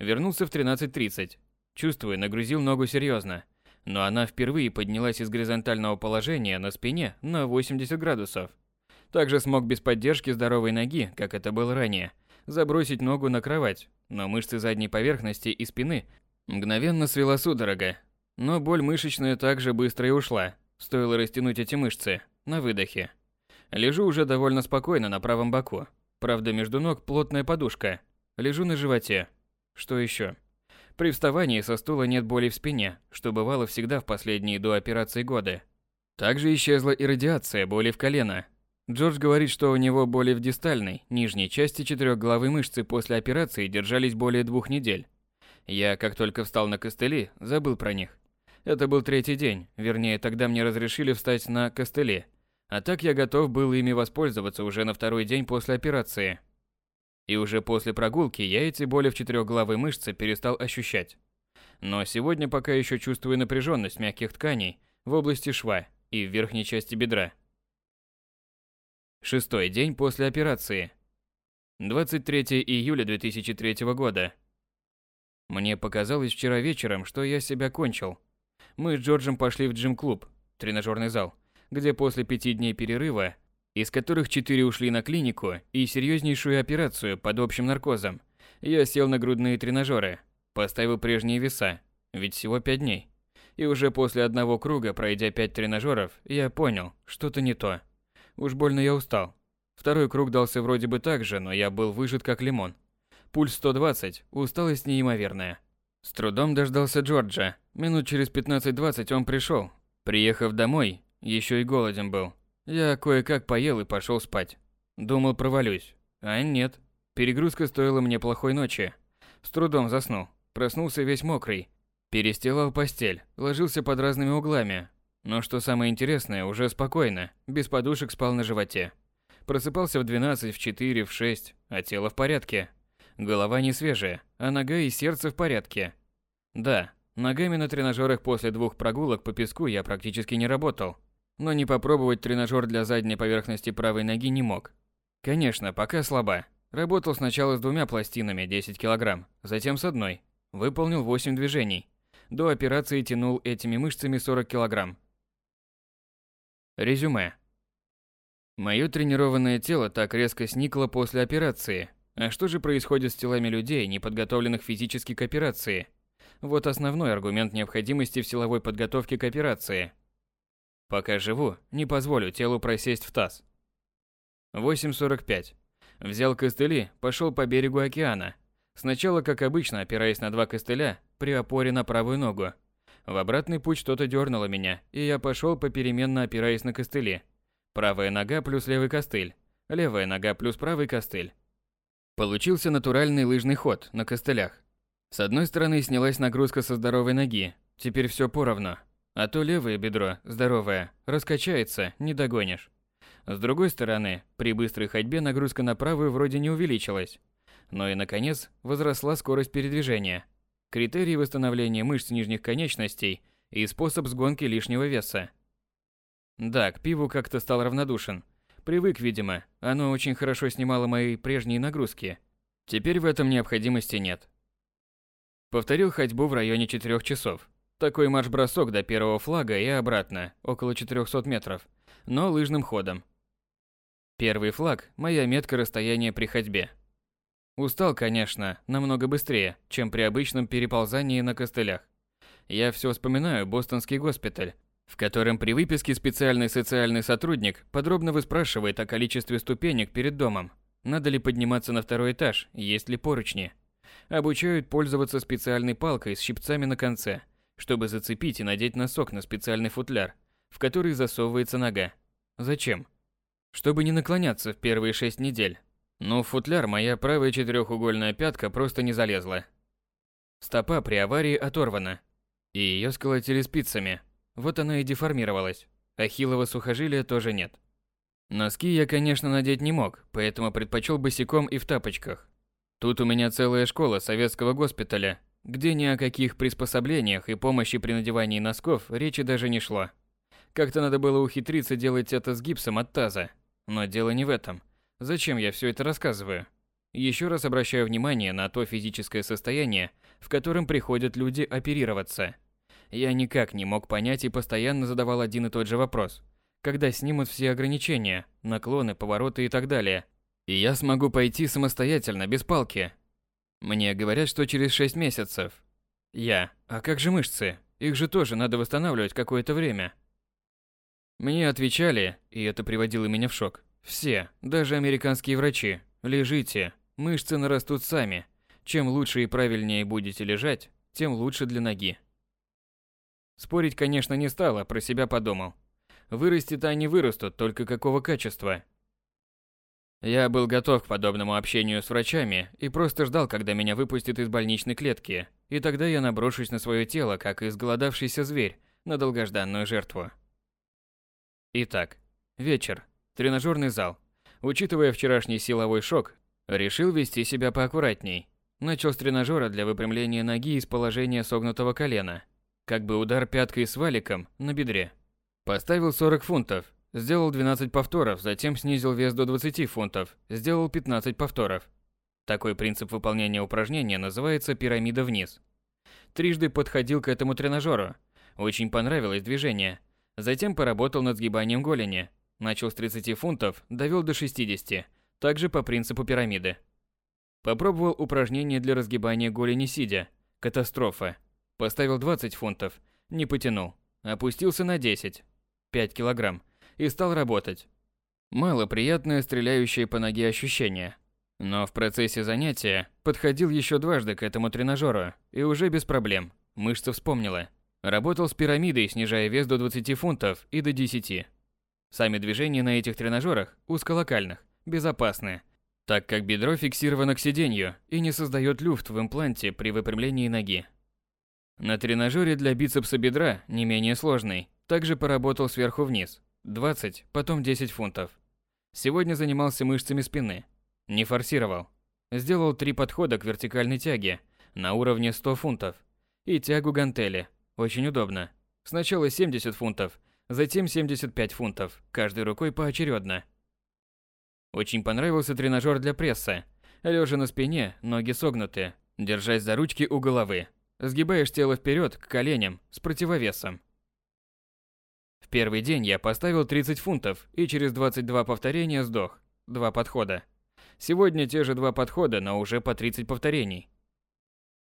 S1: Вернулся в 13.30. Чувствую, нагрузил ногу серьезно. Но она впервые поднялась из горизонтального положения на спине на 80 градусов. Также смог без поддержки здоровой ноги, как это было ранее, забросить ногу на кровать, но мышцы задней поверхности и спины мгновенно свела судорога. Но боль мышечная также быстро и ушла, стоило растянуть эти мышцы, на выдохе. Лежу уже довольно спокойно на правом боку. Правда, между ног плотная подушка. Лежу на животе. Что еще? При вставании со стула нет боли в спине, что бывало всегда в последние до операции годы. Также исчезла и радиация боли в колено. Джордж говорит, что у него боли в дистальной, нижней части четырехглавой мышцы после операции держались более двух недель. Я, как только встал на костыли, забыл про них. Это был третий день, вернее, тогда мне разрешили встать на костыли. А так я готов был ими воспользоваться уже на второй день после операции. И уже после прогулки я эти боли в четырехглавой мышце перестал ощущать. Но сегодня пока еще чувствую напряженность мягких тканей в области шва и в верхней части бедра. Шестой день после операции. 23 июля 2003 года. Мне показалось вчера вечером, что я себя кончил. Мы с Джорджем пошли в джим-клуб, тренажерный зал, где после пяти дней перерыва, из которых четыре ушли на клинику и серьезнейшую операцию под общим наркозом, я сел на грудные тренажеры, поставил прежние веса, ведь всего пять дней. И уже после одного круга, пройдя пять тренажеров, я понял, что-то не то. Уж больно я устал. Второй круг дался вроде бы так же, но я был выжат как лимон. Пульс 120, усталость неимоверная. С трудом дождался Джорджа. Минут через 15-20 он пришел. Приехав домой, еще и голоден был. Я кое-как поел и пошел спать. Думал, провалюсь. А нет. Перегрузка стоила мне плохой ночи. С трудом заснул. Проснулся весь мокрый. Перестилал постель, ложился под разными углами. Но что самое интересное, уже спокойно, без подушек спал на животе. Просыпался в 12, в 4, в 6, а тело в порядке. Голова не свежая, а нога и сердце в порядке. Да, ногами на тренажерах после двух прогулок по песку я практически не работал. Но не попробовать тренажер для задней поверхности правой ноги не мог. Конечно, пока слаба. Работал сначала с двумя пластинами 10 кг, затем с одной. Выполнил 8 движений. До операции тянул этими мышцами 40 кг. Резюме. Мое тренированное тело так резко сникло после операции, а что же происходит с телами людей, не подготовленных физически к операции? Вот основной аргумент необходимости в силовой подготовке к операции. Пока живу, не позволю телу просесть в таз. 8.45. Взял костыли, пошел по берегу океана. Сначала, как обычно, опираясь на два костыля, при опоре на правую ногу. В обратный путь что-то дернуло меня, и я пошел попеременно опираясь на костыли. Правая нога плюс левый костыль, левая нога плюс правый костыль. Получился натуральный лыжный ход на костылях. С одной стороны снялась нагрузка со здоровой ноги, теперь все поровну. А то левое бедро, здоровое, раскачается, не догонишь. С другой стороны, при быстрой ходьбе нагрузка на правую вроде не увеличилась. Но и, наконец, возросла скорость передвижения. Критерий восстановления мышц нижних конечностей и способ сгонки лишнего веса. Да, к пиву как-то стал равнодушен. Привык, видимо. Оно очень хорошо снимало мои прежние нагрузки. Теперь в этом необходимости нет. Повторил ходьбу в районе 4 часов. Такой марш-бросок до первого флага и обратно, около 400 метров, но лыжным ходом. Первый флаг – моя метка расстояния при ходьбе. Устал, конечно, намного быстрее, чем при обычном переползании на костылях. Я все вспоминаю бостонский госпиталь, в котором при выписке специальный социальный сотрудник подробно выспрашивает о количестве ступенек перед домом, надо ли подниматься на второй этаж, есть ли поручни. Обучают пользоваться специальной палкой с щипцами на конце, чтобы зацепить и надеть носок на специальный футляр, в который засовывается нога. Зачем? Чтобы не наклоняться в первые шесть недель. Но в футляр моя правая четырехугольная пятка просто не залезла. Стопа при аварии оторвана, и ее сколотили спицами. Вот она и деформировалась. Ахиллова сухожилия тоже нет. Носки я, конечно, надеть не мог, поэтому предпочел босиком и в тапочках. Тут у меня целая школа советского госпиталя, где ни о каких приспособлениях и помощи при надевании носков речи даже не шло. Как-то надо было ухитриться делать это с гипсом от таза. Но дело не в этом. Зачем я все это рассказываю? Еще раз обращаю внимание на то физическое состояние, в котором приходят люди оперироваться. Я никак не мог понять и постоянно задавал один и тот же вопрос когда снимут все ограничения, наклоны, повороты и так далее. И я смогу пойти самостоятельно, без палки. Мне говорят, что через 6 месяцев. Я, а как же мышцы? Их же тоже надо восстанавливать какое-то время. Мне отвечали, и это приводило меня в шок. Все, даже американские врачи, лежите, мышцы нарастут сами. Чем лучше и правильнее будете лежать, тем лучше для ноги. Спорить, конечно, не стало, про себя подумал. Вырасти-то они вырастут, только какого качества? Я был готов к подобному общению с врачами и просто ждал, когда меня выпустят из больничной клетки, и тогда я наброшусь на свое тело, как изголодавшийся зверь, на долгожданную жертву. Итак, вечер, тренажерный зал. Учитывая вчерашний силовой шок, решил вести себя поаккуратней. Начал с тренажера для выпрямления ноги из положения согнутого колена, как бы удар пяткой с валиком на бедре. Поставил 40 фунтов, сделал 12 повторов, затем снизил вес до 20 фунтов, сделал 15 повторов. Такой принцип выполнения упражнения называется пирамида вниз. Трижды подходил к этому тренажеру. Очень понравилось движение. Затем поработал над сгибанием голени. Начал с 30 фунтов, довел до 60, также по принципу пирамиды. Попробовал упражнение для разгибания голени сидя. Катастрофа. Поставил 20 фунтов, не потянул. Опустился на 10. 5 килограмм, и стал работать. Мало приятное стреляющее по ноге ощущение. Но в процессе занятия подходил еще дважды к этому тренажеру, и уже без проблем. Мышца вспомнила. Работал с пирамидой, снижая вес до 20 фунтов и до 10. Сами движения на этих тренажерах узколокальных, безопасные, так как бедро фиксировано к сиденью и не создает люфт в импланте при выпрямлении ноги. На тренажере для бицепса бедра не менее сложный, также поработал сверху вниз. 20, потом 10 фунтов. Сегодня занимался мышцами спины. Не форсировал. Сделал три подхода к вертикальной тяге на уровне 100 фунтов. И тягу гантели. Очень удобно. Сначала 70 фунтов, затем 75 фунтов, каждой рукой поочередно. Очень понравился тренажер для пресса. Лежа на спине, ноги согнуты, держась за ручки у головы. Сгибаешь тело вперед к коленям с противовесом первый день я поставил 30 фунтов и через 22 повторения сдох. Два подхода. Сегодня те же два подхода, но уже по 30 повторений.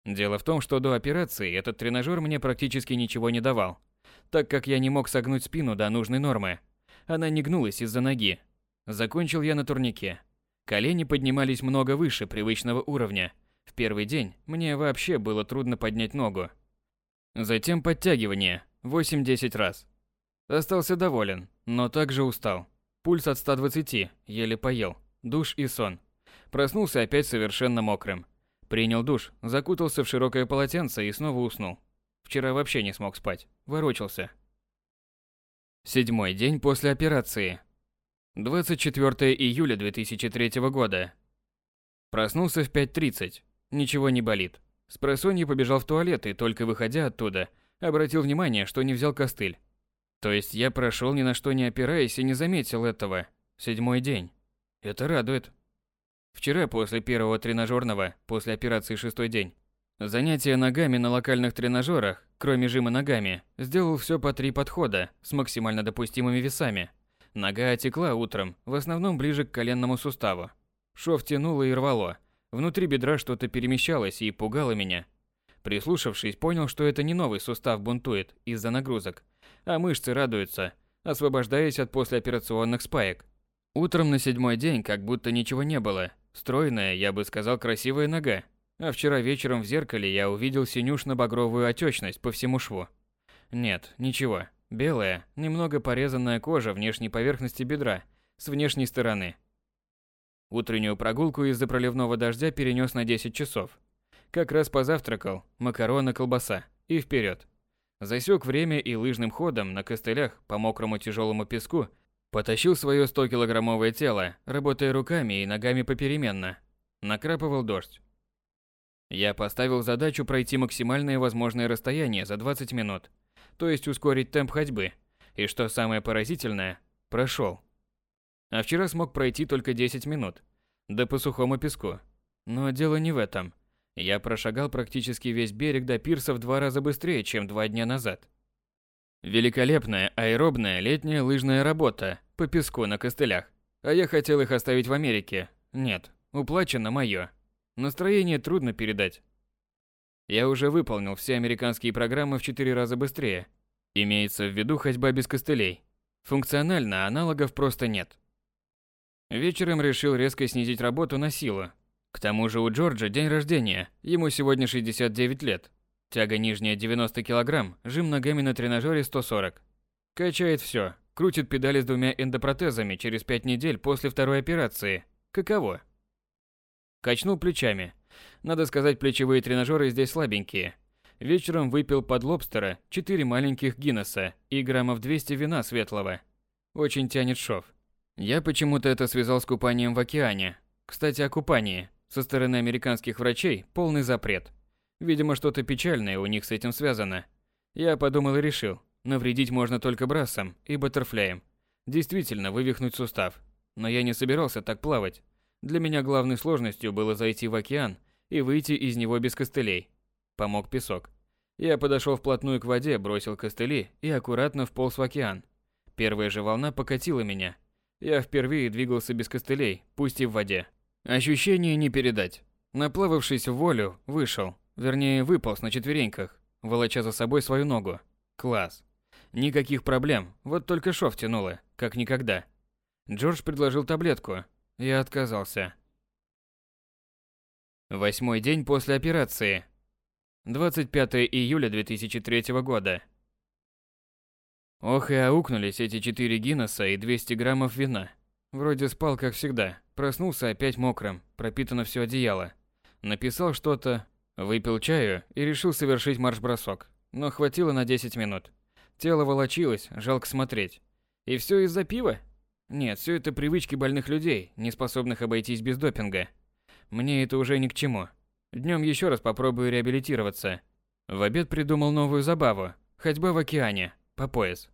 S1: Дело в том, что до операции этот тренажер мне практически ничего не давал, так как я не мог согнуть спину до нужной нормы. Она не гнулась из-за ноги. Закончил я на турнике. Колени поднимались много выше привычного уровня. В первый день мне вообще было трудно поднять ногу. Затем подтягивание 8-10 раз. Остался доволен, но также устал. Пульс от 120, еле поел. Душ и сон. Проснулся опять совершенно мокрым. Принял душ, закутался в широкое полотенце и снова уснул. Вчера вообще не смог спать. Ворочался. Седьмой день после операции. 24 июля 2003 года. Проснулся в 5.30. Ничего не болит. С просонья побежал в туалет и только выходя оттуда, обратил внимание, что не взял костыль. То есть я прошел ни на что не опираясь и не заметил этого. Седьмой день. Это радует. Вчера после первого тренажерного, после операции шестой день, Занятия ногами на локальных тренажерах, кроме жима ногами, сделал все по три подхода с максимально допустимыми весами. Нога отекла утром, в основном ближе к коленному суставу. Шов тянуло и рвало. Внутри бедра что-то перемещалось и пугало меня. Прислушавшись, понял, что это не новый сустав бунтует из-за нагрузок, а мышцы радуются, освобождаясь от послеоперационных спаек. Утром на седьмой день как будто ничего не было. Стройная, я бы сказал, красивая нога. А вчера вечером в зеркале я увидел синюшно-багровую отечность по всему шву. Нет, ничего. Белая, немного порезанная кожа внешней поверхности бедра, с внешней стороны. Утреннюю прогулку из-за проливного дождя перенес на 10 часов. Как раз позавтракал, макароны, колбаса и вперед. Засек время и лыжным ходом на костылях по мокрому тяжелому песку потащил свое 100-килограммовое тело, работая руками и ногами попеременно. Накрапывал дождь. Я поставил задачу пройти максимальное возможное расстояние за 20 минут, то есть ускорить темп ходьбы. И что самое поразительное, прошел. А вчера смог пройти только 10 минут, да по сухому песку. Но дело не в этом. Я прошагал практически весь берег до пирса в два раза быстрее, чем два дня назад. Великолепная аэробная летняя лыжная работа по песку на костылях. А я хотел их оставить в Америке. Нет, уплачено мое. Настроение трудно передать. Я уже выполнил все американские программы в 4 раза быстрее. Имеется в виду ходьба без костылей. Функционально аналогов просто нет. Вечером решил резко снизить работу на силу. К тому же у Джорджа день рождения, ему сегодня 69 лет. Тяга нижняя 90 кг, жим ногами на тренажере 140. Качает все, крутит педали с двумя эндопротезами через 5 недель после второй операции. Каково? Качнул плечами. Надо сказать, плечевые тренажеры здесь слабенькие. Вечером выпил под лобстера 4 маленьких Гиннесса и граммов 200 вина светлого. Очень тянет шов. Я почему-то это связал с купанием в океане. Кстати, о купании. Со стороны американских врачей полный запрет. Видимо, что-то печальное у них с этим связано. Я подумал и решил, навредить можно только брасом и баттерфляем. Действительно, вывихнуть сустав. Но я не собирался так плавать. Для меня главной сложностью было зайти в океан и выйти из него без костылей. Помог песок. Я подошел вплотную к воде, бросил костыли и аккуратно вполз в океан. Первая же волна покатила меня. Я впервые двигался без костылей, пусть и в воде. Ощущение не передать. Наплававшись в волю, вышел. Вернее, выполз на четвереньках, волоча за собой свою ногу. Класс. Никаких проблем, вот только шов тянуло, как никогда. Джордж предложил таблетку, я отказался. Восьмой день после операции. 25 июля 2003 года. Ох и аукнулись эти четыре Гиннесса и 200 граммов вина. Вроде спал, как всегда. Проснулся опять мокрым, пропитано все одеяло. Написал что-то, выпил чаю и решил совершить марш-бросок. Но хватило на 10 минут. Тело волочилось, жалко смотреть. И все из-за пива? Нет, все это привычки больных людей, не способных обойтись без допинга. Мне это уже ни к чему. Днем еще раз попробую реабилитироваться. В обед придумал новую забаву. Ходьба в океане, по пояс.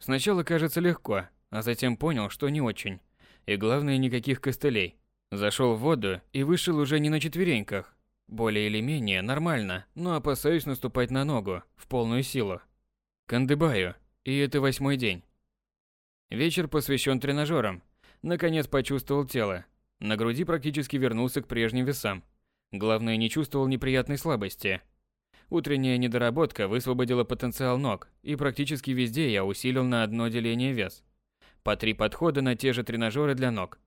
S1: Сначала кажется легко, а затем понял, что не очень. И главное, никаких костылей. Зашел в воду и вышел уже не на четвереньках. Более или менее нормально, но опасаюсь наступать на ногу, в полную силу. Кандыбаю, и это восьмой день. Вечер посвящен тренажерам. Наконец почувствовал тело. На груди практически вернулся к прежним весам. Главное, не чувствовал неприятной слабости. Утренняя недоработка высвободила потенциал ног, и практически везде я усилил на одно деление вес. По три подхода на те же тренажеры для ног.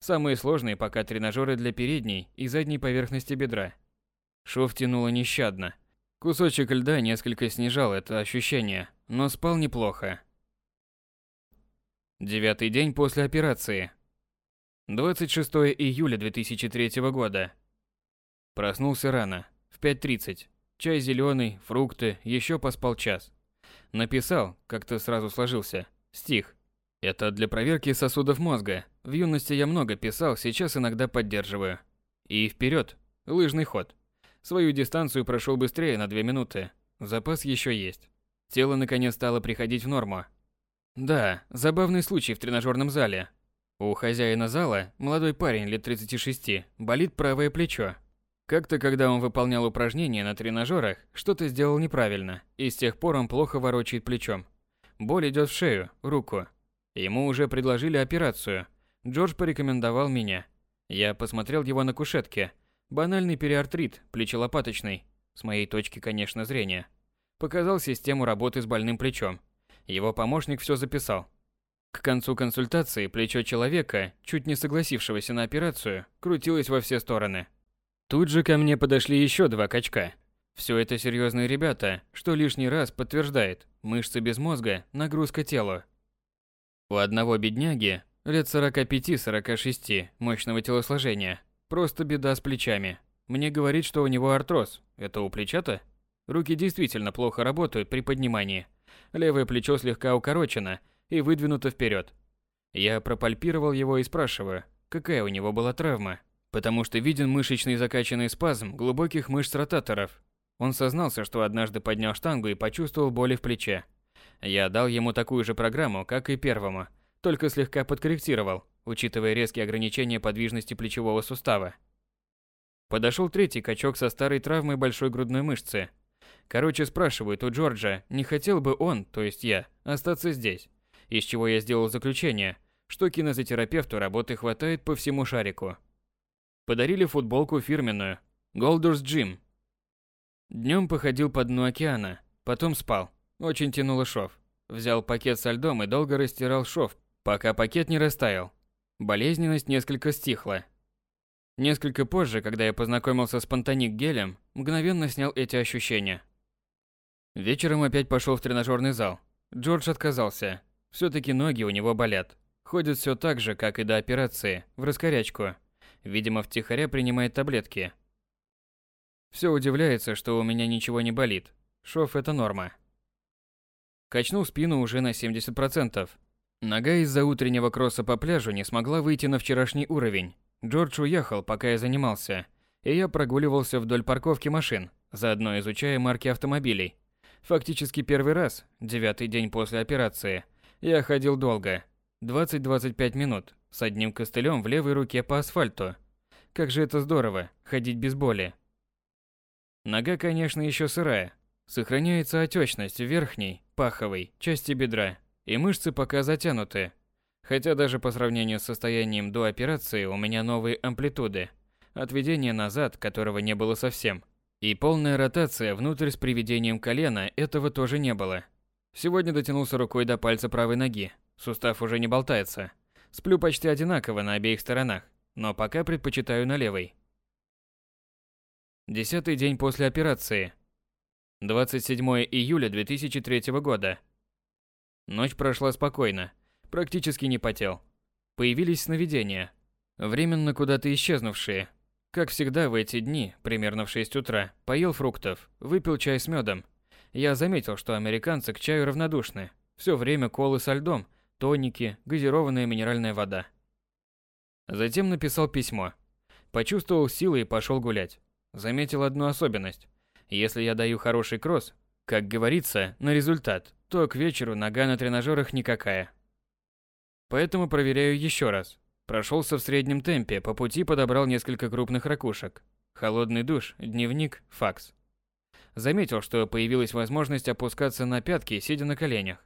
S1: Самые сложные пока тренажеры для передней и задней поверхности бедра. Шов тянуло нещадно. Кусочек льда несколько снижал это ощущение, но спал неплохо. Девятый день после операции. 26 июля 2003 года. Проснулся рано, в 5.30. Чай зеленый, фрукты, еще поспал час. Написал, как-то сразу сложился, стих. Это для проверки сосудов мозга. В юности я много писал, сейчас иногда поддерживаю. И вперед, лыжный ход. Свою дистанцию прошел быстрее на 2 минуты. Запас еще есть. Тело наконец стало приходить в норму, да, забавный случай в тренажерном зале. У хозяина зала, молодой парень лет 36, болит правое плечо. Как-то, когда он выполнял упражнения на тренажерах, что-то сделал неправильно, и с тех пор он плохо ворочает плечом. Боль идет в шею, руку. Ему уже предложили операцию. Джордж порекомендовал меня. Я посмотрел его на кушетке. Банальный периартрит, плечелопаточный. С моей точки, конечно, зрения. Показал систему работы с больным плечом. Его помощник все записал. К концу консультации плечо человека, чуть не согласившегося на операцию, крутилось во все стороны. Тут же ко мне подошли еще два качка. Все это серьезные ребята, что лишний раз подтверждает, мышцы без мозга – нагрузка телу. У одного бедняги, лет 45-46, мощного телосложения, просто беда с плечами. Мне говорит, что у него артроз. Это у плеча-то? Руки действительно плохо работают при поднимании. Левое плечо слегка укорочено и выдвинуто вперед. Я пропальпировал его и спрашиваю, какая у него была травма, потому что виден мышечный закачанный спазм глубоких мышц ротаторов. Он сознался, что однажды поднял штангу и почувствовал боли в плече. Я дал ему такую же программу, как и первому, только слегка подкорректировал, учитывая резкие ограничения подвижности плечевого сустава. Подошел третий качок со старой травмой большой грудной мышцы. Короче, спрашивают у Джорджа, не хотел бы он, то есть я, остаться здесь из чего я сделал заключение, что кинезотерапевту работы хватает по всему шарику. Подарили футболку фирменную Golders Gym. Днем походил по дну океана, потом спал. Очень тянуло шов. Взял пакет со льдом и долго растирал шов, пока пакет не растаял. Болезненность несколько стихла. Несколько позже, когда я познакомился с Пантоник гелем, мгновенно снял эти ощущения. Вечером опять пошел в тренажерный зал. Джордж отказался. Все-таки ноги у него болят. Ходит все так же, как и до операции, в раскорячку. Видимо, втихаря принимает таблетки. Все удивляется, что у меня ничего не болит. Шов – это норма. Качнул спину уже на 70%. Нога из-за утреннего кросса по пляжу не смогла выйти на вчерашний уровень. Джордж уехал, пока я занимался, и я прогуливался вдоль парковки машин, заодно изучая марки автомобилей. Фактически первый раз, девятый день после операции – я ходил долго, 20-25 минут, с одним костылем в левой руке по асфальту. Как же это здорово, ходить без боли. Нога, конечно, еще сырая. Сохраняется отечность верхней, паховой, части бедра, и мышцы пока затянуты. Хотя даже по сравнению с состоянием до операции у меня новые амплитуды. Отведение назад, которого не было совсем. И полная ротация внутрь с приведением колена этого тоже не было. Сегодня дотянулся рукой до пальца правой ноги. Сустав уже не болтается. Сплю почти одинаково на обеих сторонах, но пока предпочитаю на левой. Десятый день после операции. 27 июля 2003 года. Ночь прошла спокойно. Практически не потел. Появились сновидения. Временно куда-то исчезнувшие. Как всегда в эти дни, примерно в 6 утра, поел фруктов, выпил чай с медом, я заметил, что американцы к чаю равнодушны. Все время колы со льдом, тоники, газированная минеральная вода. Затем написал письмо. Почувствовал силы и пошел гулять. Заметил одну особенность. Если я даю хороший кросс, как говорится, на результат, то к вечеру нога на тренажерах никакая. Поэтому проверяю еще раз. Прошелся в среднем темпе, по пути подобрал несколько крупных ракушек. Холодный душ, дневник, факс. Заметил, что появилась возможность опускаться на пятки, сидя на коленях.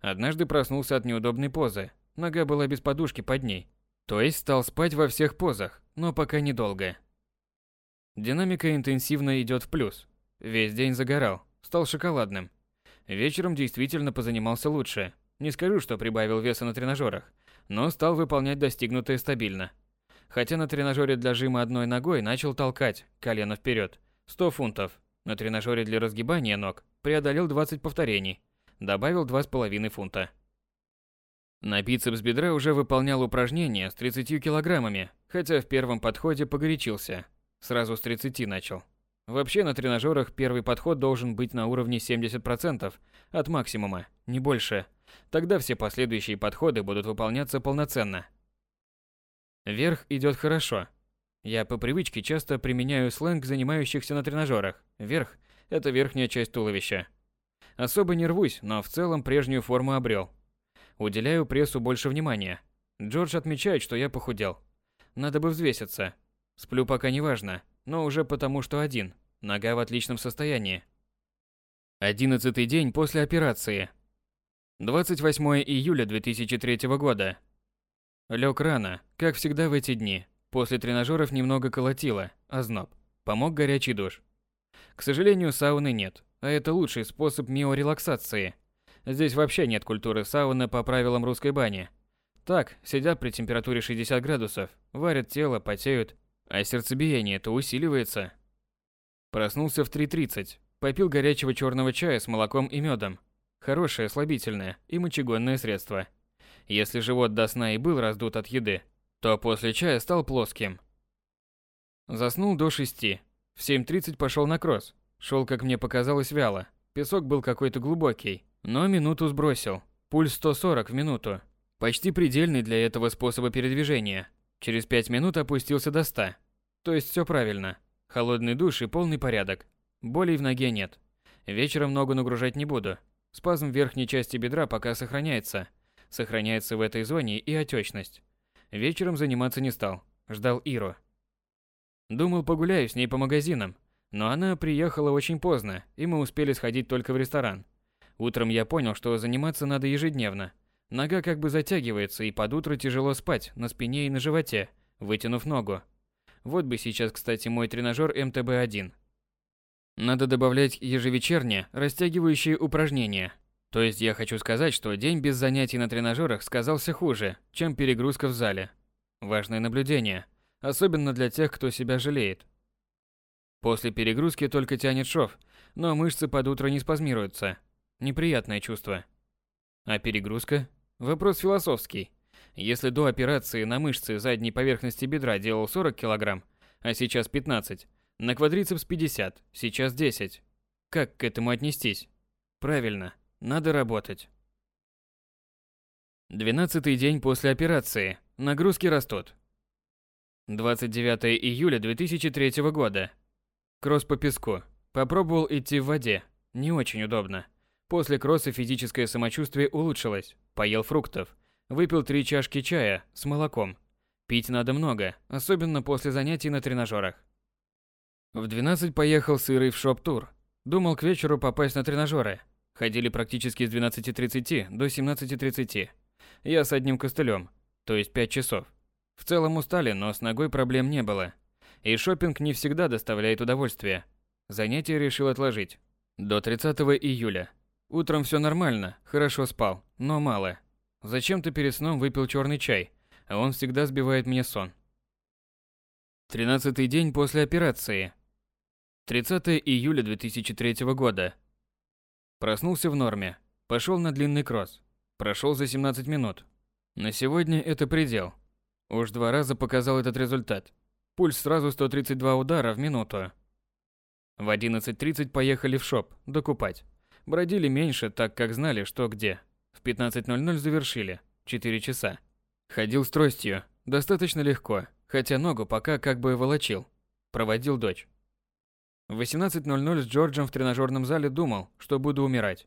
S1: Однажды проснулся от неудобной позы. Нога была без подушки под ней. То есть стал спать во всех позах, но пока недолго. Динамика интенсивно идет в плюс. Весь день загорал, стал шоколадным. Вечером действительно позанимался лучше. Не скажу, что прибавил веса на тренажерах, но стал выполнять достигнутое стабильно. Хотя на тренажере для жима одной ногой начал толкать, колено вперед, 100 фунтов, на тренажере для разгибания ног преодолел 20 повторений, добавил 2,5 фунта. На бицепс бедра уже выполнял упражнения с 30 килограммами, хотя в первом подходе погорячился. Сразу с 30 начал. Вообще на тренажерах первый подход должен быть на уровне 70% от максимума, не больше. Тогда все последующие подходы будут выполняться полноценно. Вверх идет хорошо, я по привычке часто применяю сленг занимающихся на тренажерах. Верх – это верхняя часть туловища. Особо не рвусь, но в целом прежнюю форму обрел. Уделяю прессу больше внимания. Джордж отмечает, что я похудел. Надо бы взвеситься. Сплю пока не важно, но уже потому, что один. Нога в отличном состоянии. Одиннадцатый день после операции. 28 июля 2003 года. Лег рано, как всегда в эти дни. После тренажеров немного колотило, озноб. Помог горячий душ. К сожалению, сауны нет, а это лучший способ миорелаксации. Здесь вообще нет культуры сауны по правилам русской бани. Так, сидят при температуре 60 градусов, варят тело, потеют, а сердцебиение-то усиливается. Проснулся в 3.30, попил горячего черного чая с молоком и медом. Хорошее слабительное и мочегонное средство. Если живот до сна и был раздут от еды, то после чая стал плоским. Заснул до 6. В 7.30 пошел на кросс. Шел, как мне показалось, вяло. Песок был какой-то глубокий, но минуту сбросил. Пульс 140 в минуту. Почти предельный для этого способа передвижения. Через 5 минут опустился до 100. То есть все правильно. Холодный душ и полный порядок. Болей в ноге нет. Вечером ногу нагружать не буду. Спазм верхней части бедра пока сохраняется. Сохраняется в этой зоне и отечность. Вечером заниматься не стал. Ждал Иру. Думал, погуляю с ней по магазинам. Но она приехала очень поздно, и мы успели сходить только в ресторан. Утром я понял, что заниматься надо ежедневно. Нога как бы затягивается, и под утро тяжело спать на спине и на животе, вытянув ногу. Вот бы сейчас, кстати, мой тренажер МТБ-1. Надо добавлять ежевечерние растягивающие упражнения. То есть я хочу сказать, что день без занятий на тренажерах сказался хуже, чем перегрузка в зале. Важное наблюдение, особенно для тех, кто себя жалеет. После перегрузки только тянет шов, но мышцы под утро не спазмируются. Неприятное чувство. А перегрузка? Вопрос философский. Если до операции на мышцы задней поверхности бедра делал 40 кг, а сейчас 15, на квадрицепс 50, сейчас 10. Как к этому отнестись? Правильно, надо работать. Двенадцатый день после операции. Нагрузки растут. 29 июля 2003 года. Кросс по песку. Попробовал идти в воде. Не очень удобно. После кросса физическое самочувствие улучшилось. Поел фруктов. Выпил три чашки чая с молоком. Пить надо много, особенно после занятий на тренажерах. В 12 поехал с Ирой в шоп-тур. Думал к вечеру попасть на тренажеры. Ходили практически с 12.30 до 17.30. Я с одним костылем, то есть 5 часов. В целом устали, но с ногой проблем не было. И шопинг не всегда доставляет удовольствие. Занятие решил отложить. До 30 июля. Утром все нормально, хорошо спал, но мало. Зачем-то перед сном выпил черный чай, а он всегда сбивает мне сон. Тринадцатый день после операции. 30 июля 2003 года. Проснулся в норме. Пошел на длинный кросс. Прошел за 17 минут. На сегодня это предел. Уж два раза показал этот результат. Пульс сразу 132 удара в минуту. В 11.30 поехали в шоп докупать. Бродили меньше, так как знали, что где. В 15.00 завершили. 4 часа. Ходил с тростью. Достаточно легко, хотя ногу пока как бы волочил. Проводил дочь. В 18.00 с Джорджем в тренажерном зале думал, что буду умирать.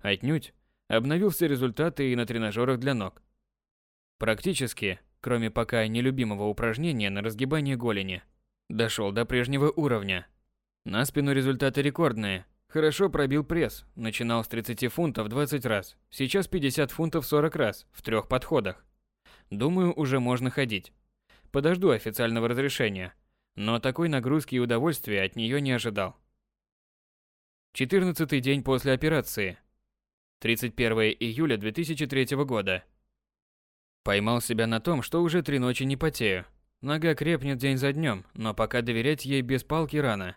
S1: Отнюдь. Обновил все результаты и на тренажерах для ног. Практически, кроме пока нелюбимого упражнения на разгибание голени, дошел до прежнего уровня. На спину результаты рекордные, Хорошо пробил пресс. Начинал с 30 фунтов 20 раз. Сейчас 50 фунтов 40 раз, в трех подходах. Думаю, уже можно ходить. Подожду официального разрешения. Но такой нагрузки и удовольствия от нее не ожидал. 14 день после операции. 31 июля 2003 года. Поймал себя на том, что уже три ночи не потею. Нога крепнет день за днем, но пока доверять ей без палки рано.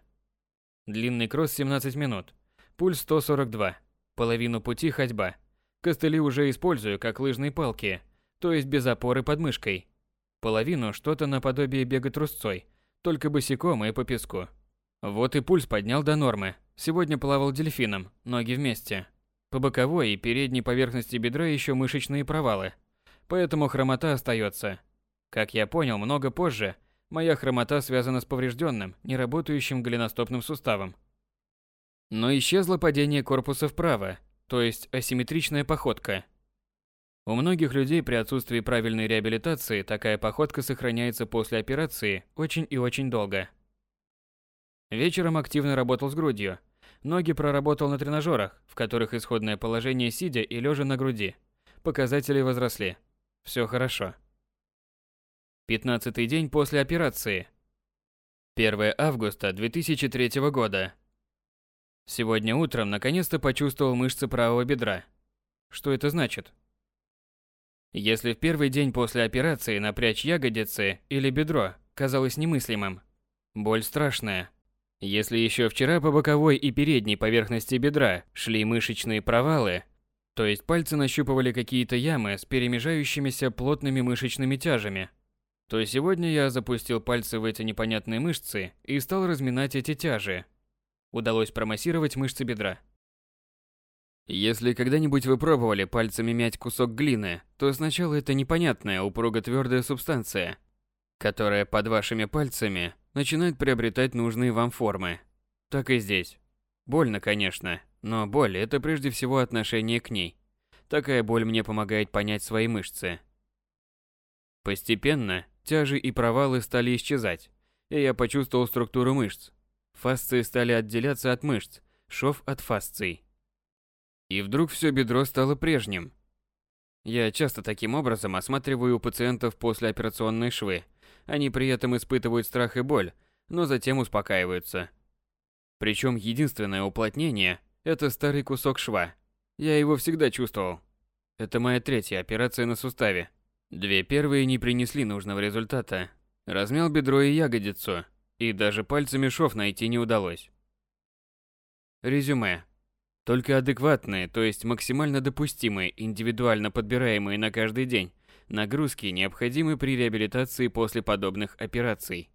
S1: Длинный кросс 17 минут. Пульс 142. Половину пути ходьба. Костыли уже использую как лыжные палки, то есть без опоры под мышкой. Половину что-то наподобие бега трусцой, только босиком и по песку. Вот и пульс поднял до нормы. Сегодня плавал дельфином, ноги вместе. По боковой и передней поверхности бедра еще мышечные провалы. Поэтому хромота остается. Как я понял много позже, Моя хромота связана с поврежденным, неработающим голеностопным суставом. Но исчезло падение корпуса вправо, то есть асимметричная походка. У многих людей при отсутствии правильной реабилитации такая походка сохраняется после операции очень и очень долго. Вечером активно работал с грудью. Ноги проработал на тренажерах, в которых исходное положение сидя и лежа на груди. Показатели возросли. Все хорошо. Пятнадцатый день после операции. 1 августа 2003 года. Сегодня утром наконец-то почувствовал мышцы правого бедра. Что это значит? Если в первый день после операции напрячь ягодицы или бедро казалось немыслимым, боль страшная. Если еще вчера по боковой и передней поверхности бедра шли мышечные провалы, то есть пальцы нащупывали какие-то ямы с перемежающимися плотными мышечными тяжами, то сегодня я запустил пальцы в эти непонятные мышцы и стал разминать эти тяжи. Удалось промассировать мышцы бедра. Если когда-нибудь вы пробовали пальцами мять кусок глины, то сначала это непонятная упруго-твердая субстанция, которая под вашими пальцами начинает приобретать нужные вам формы. Так и здесь. Больно, конечно, но боль – это прежде всего отношение к ней. Такая боль мне помогает понять свои мышцы. Постепенно Тяжи и провалы стали исчезать, и я почувствовал структуру мышц. Фасции стали отделяться от мышц, шов от фасций. И вдруг все бедро стало прежним. Я часто таким образом осматриваю у пациентов послеоперационные швы. Они при этом испытывают страх и боль, но затем успокаиваются. Причем единственное уплотнение – это старый кусок шва. Я его всегда чувствовал. Это моя третья операция на суставе. Две первые не принесли нужного результата. Размял бедро и ягодицу, и даже пальцами шов найти не удалось. Резюме. Только адекватные, то есть максимально допустимые, индивидуально подбираемые на каждый день, нагрузки необходимы при реабилитации после подобных операций.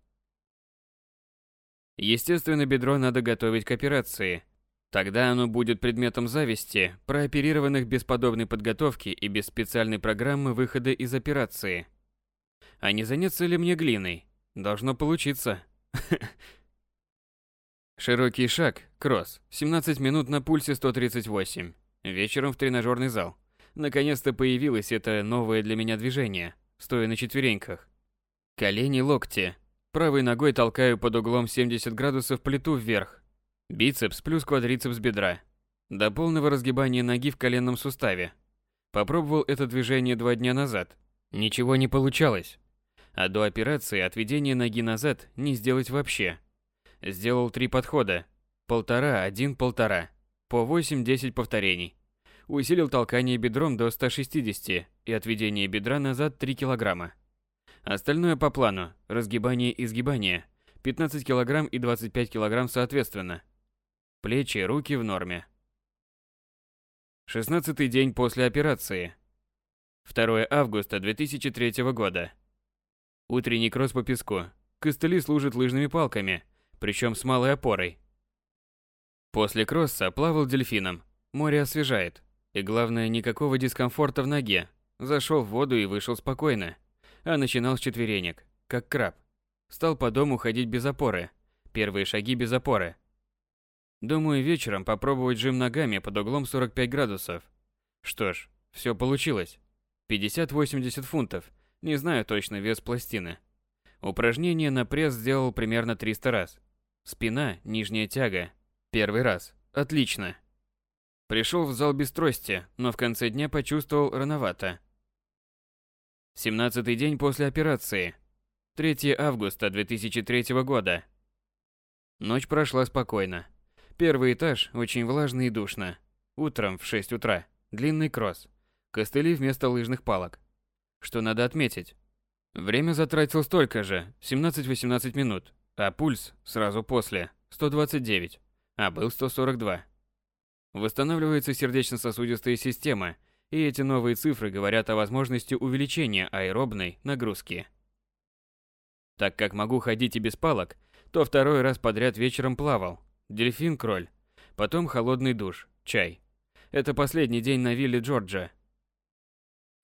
S1: Естественно, бедро надо готовить к операции, Тогда оно будет предметом зависти прооперированных без подобной подготовки и без специальной программы выхода из операции. А не заняться ли мне глиной? Должно получиться. Широкий шаг, кросс, 17 минут на пульсе 138. Вечером в тренажерный зал. Наконец-то появилось это новое для меня движение, стоя на четвереньках. Колени, локти. Правой ногой толкаю под углом 70 градусов плиту вверх, Бицепс плюс квадрицепс бедра. До полного разгибания ноги в коленном суставе. Попробовал это движение два дня назад. Ничего не получалось. А до операции отведение ноги назад не сделать вообще. Сделал три подхода. Полтора, один, полтора. По 8-10 повторений. Усилил толкание бедром до 160 и отведение бедра назад 3 килограмма. Остальное по плану. Разгибание и сгибание. 15 килограмм и 25 килограмм соответственно. Плечи, руки в норме. Шестнадцатый день после операции. 2 августа 2003 года. Утренний кросс по песку. Костыли служат лыжными палками, причем с малой опорой. После кросса плавал дельфином. Море освежает. И главное, никакого дискомфорта в ноге. Зашел в воду и вышел спокойно. А начинал с четверенек, как краб. Стал по дому ходить без опоры. Первые шаги без опоры. Думаю, вечером попробовать жим ногами под углом 45 градусов. Что ж, все получилось. 50-80 фунтов. Не знаю точно вес пластины. Упражнение на пресс сделал примерно 300 раз. Спина, нижняя тяга. Первый раз. Отлично. Пришел в зал без трости, но в конце дня почувствовал рановато. 17 день после операции. 3 августа 2003 года. Ночь прошла спокойно. Первый этаж очень влажно и душно. Утром в 6 утра. Длинный кросс. Костыли вместо лыжных палок. Что надо отметить. Время затратил столько же, 17-18 минут. А пульс сразу после, 129. А был 142. Восстанавливается сердечно-сосудистая система, и эти новые цифры говорят о возможности увеличения аэробной нагрузки. Так как могу ходить и без палок, то второй раз подряд вечером плавал, Дельфин-кроль. Потом холодный душ, чай. Это последний день на вилле Джорджа.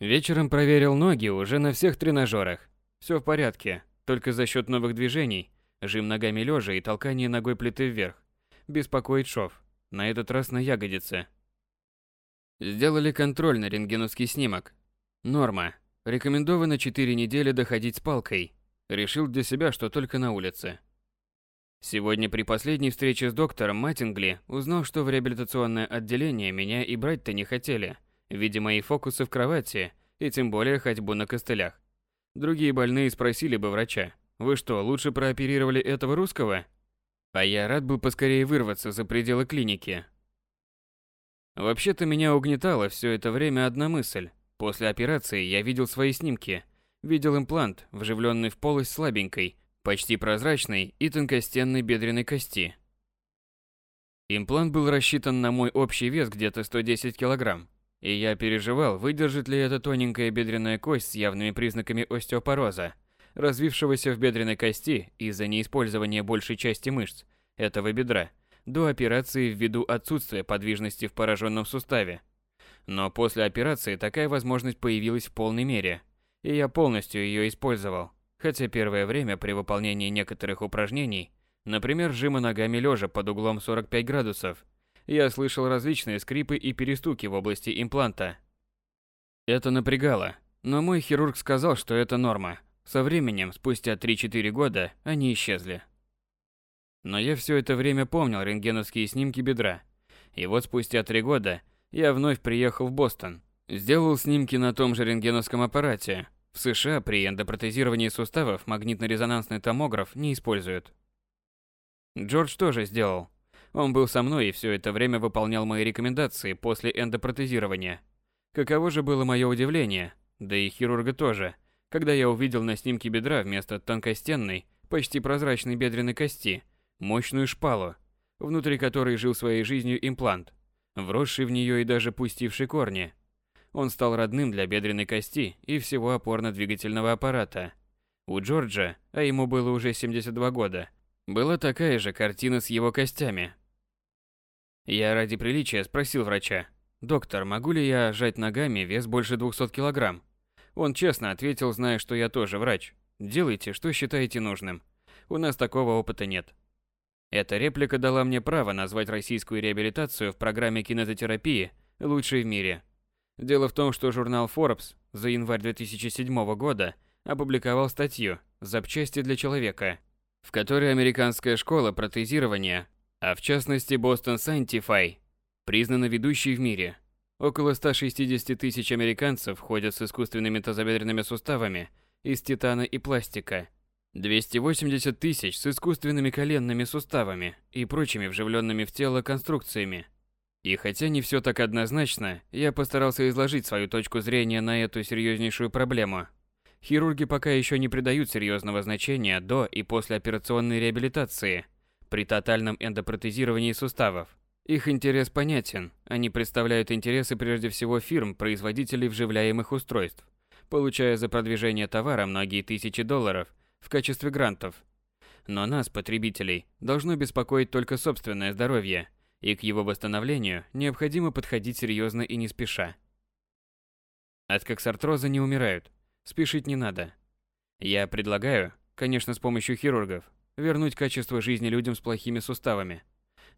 S1: Вечером проверил ноги уже на всех тренажерах. Все в порядке, только за счет новых движений, жим ногами лежа и толкание ногой плиты вверх, беспокоит шов, на этот раз на ягодице. Сделали контрольный рентгеновский снимок. Норма. Рекомендовано 4 недели доходить с палкой. Решил для себя, что только на улице. Сегодня при последней встрече с доктором Маттингли узнал, что в реабилитационное отделение меня и брать-то не хотели, видя мои фокусы в кровати и тем более ходьбу на костылях. Другие больные спросили бы врача, «Вы что, лучше прооперировали этого русского?» А я рад был поскорее вырваться за пределы клиники. Вообще-то меня угнетала все это время одна мысль. После операции я видел свои снимки. Видел имплант, вживленный в полость слабенькой, почти прозрачной и тонкостенной бедренной кости. Имплант был рассчитан на мой общий вес где-то 110 килограмм, и я переживал, выдержит ли эта тоненькая бедренная кость с явными признаками остеопороза, развившегося в бедренной кости из-за неиспользования большей части мышц этого бедра, до операции ввиду отсутствия подвижности в пораженном суставе. Но после операции такая возможность появилась в полной мере, и я полностью ее использовал хотя первое время при выполнении некоторых упражнений, например, жима ногами лежа под углом 45 градусов, я слышал различные скрипы и перестуки в области импланта. Это напрягало, но мой хирург сказал, что это норма. Со временем, спустя 3-4 года, они исчезли. Но я все это время помнил рентгеновские снимки бедра. И вот спустя 3 года я вновь приехал в Бостон. Сделал снимки на том же рентгеновском аппарате, в США при эндопротезировании суставов магнитно-резонансный томограф не используют. Джордж тоже сделал. Он был со мной и все это время выполнял мои рекомендации после эндопротезирования. Каково же было мое удивление, да и хирурга тоже, когда я увидел на снимке бедра вместо тонкостенной, почти прозрачной бедренной кости, мощную шпалу, внутри которой жил своей жизнью имплант, вросший в нее и даже пустивший корни. Он стал родным для бедренной кости и всего опорно-двигательного аппарата. У Джорджа, а ему было уже 72 года, была такая же картина с его костями. Я ради приличия спросил врача, «Доктор, могу ли я жать ногами вес больше 200 килограмм?» Он честно ответил, зная, что я тоже врач. «Делайте, что считаете нужным. У нас такого опыта нет». Эта реплика дала мне право назвать российскую реабилитацию в программе кинезотерапии лучшей в мире – Дело в том, что журнал Forbes за январь 2007 года опубликовал статью «Запчасти для человека», в которой американская школа протезирования, а в частности Boston Scientific, признана ведущей в мире. Около 160 тысяч американцев ходят с искусственными тазобедренными суставами из титана и пластика, 280 тысяч с искусственными коленными суставами и прочими вживленными в тело конструкциями – и хотя не все так однозначно, я постарался изложить свою точку зрения на эту серьезнейшую проблему. Хирурги пока еще не придают серьезного значения до и после операционной реабилитации при тотальном эндопротезировании суставов. Их интерес понятен, они представляют интересы прежде всего фирм, производителей вживляемых устройств, получая за продвижение товара многие тысячи долларов в качестве грантов. Но нас, потребителей, должно беспокоить только собственное здоровье – и к его восстановлению необходимо подходить серьезно и не спеша. От коксартроза не умирают, спешить не надо. Я предлагаю, конечно, с помощью хирургов, вернуть качество жизни людям с плохими суставами.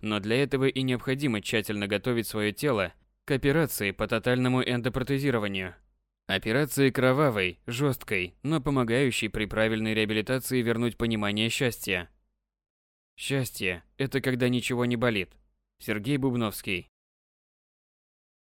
S1: Но для этого и необходимо тщательно готовить свое тело к операции по тотальному эндопротезированию. Операции кровавой, жесткой, но помогающей при правильной реабилитации вернуть понимание счастья. Счастье – это когда ничего не болит, Сергей Бубновский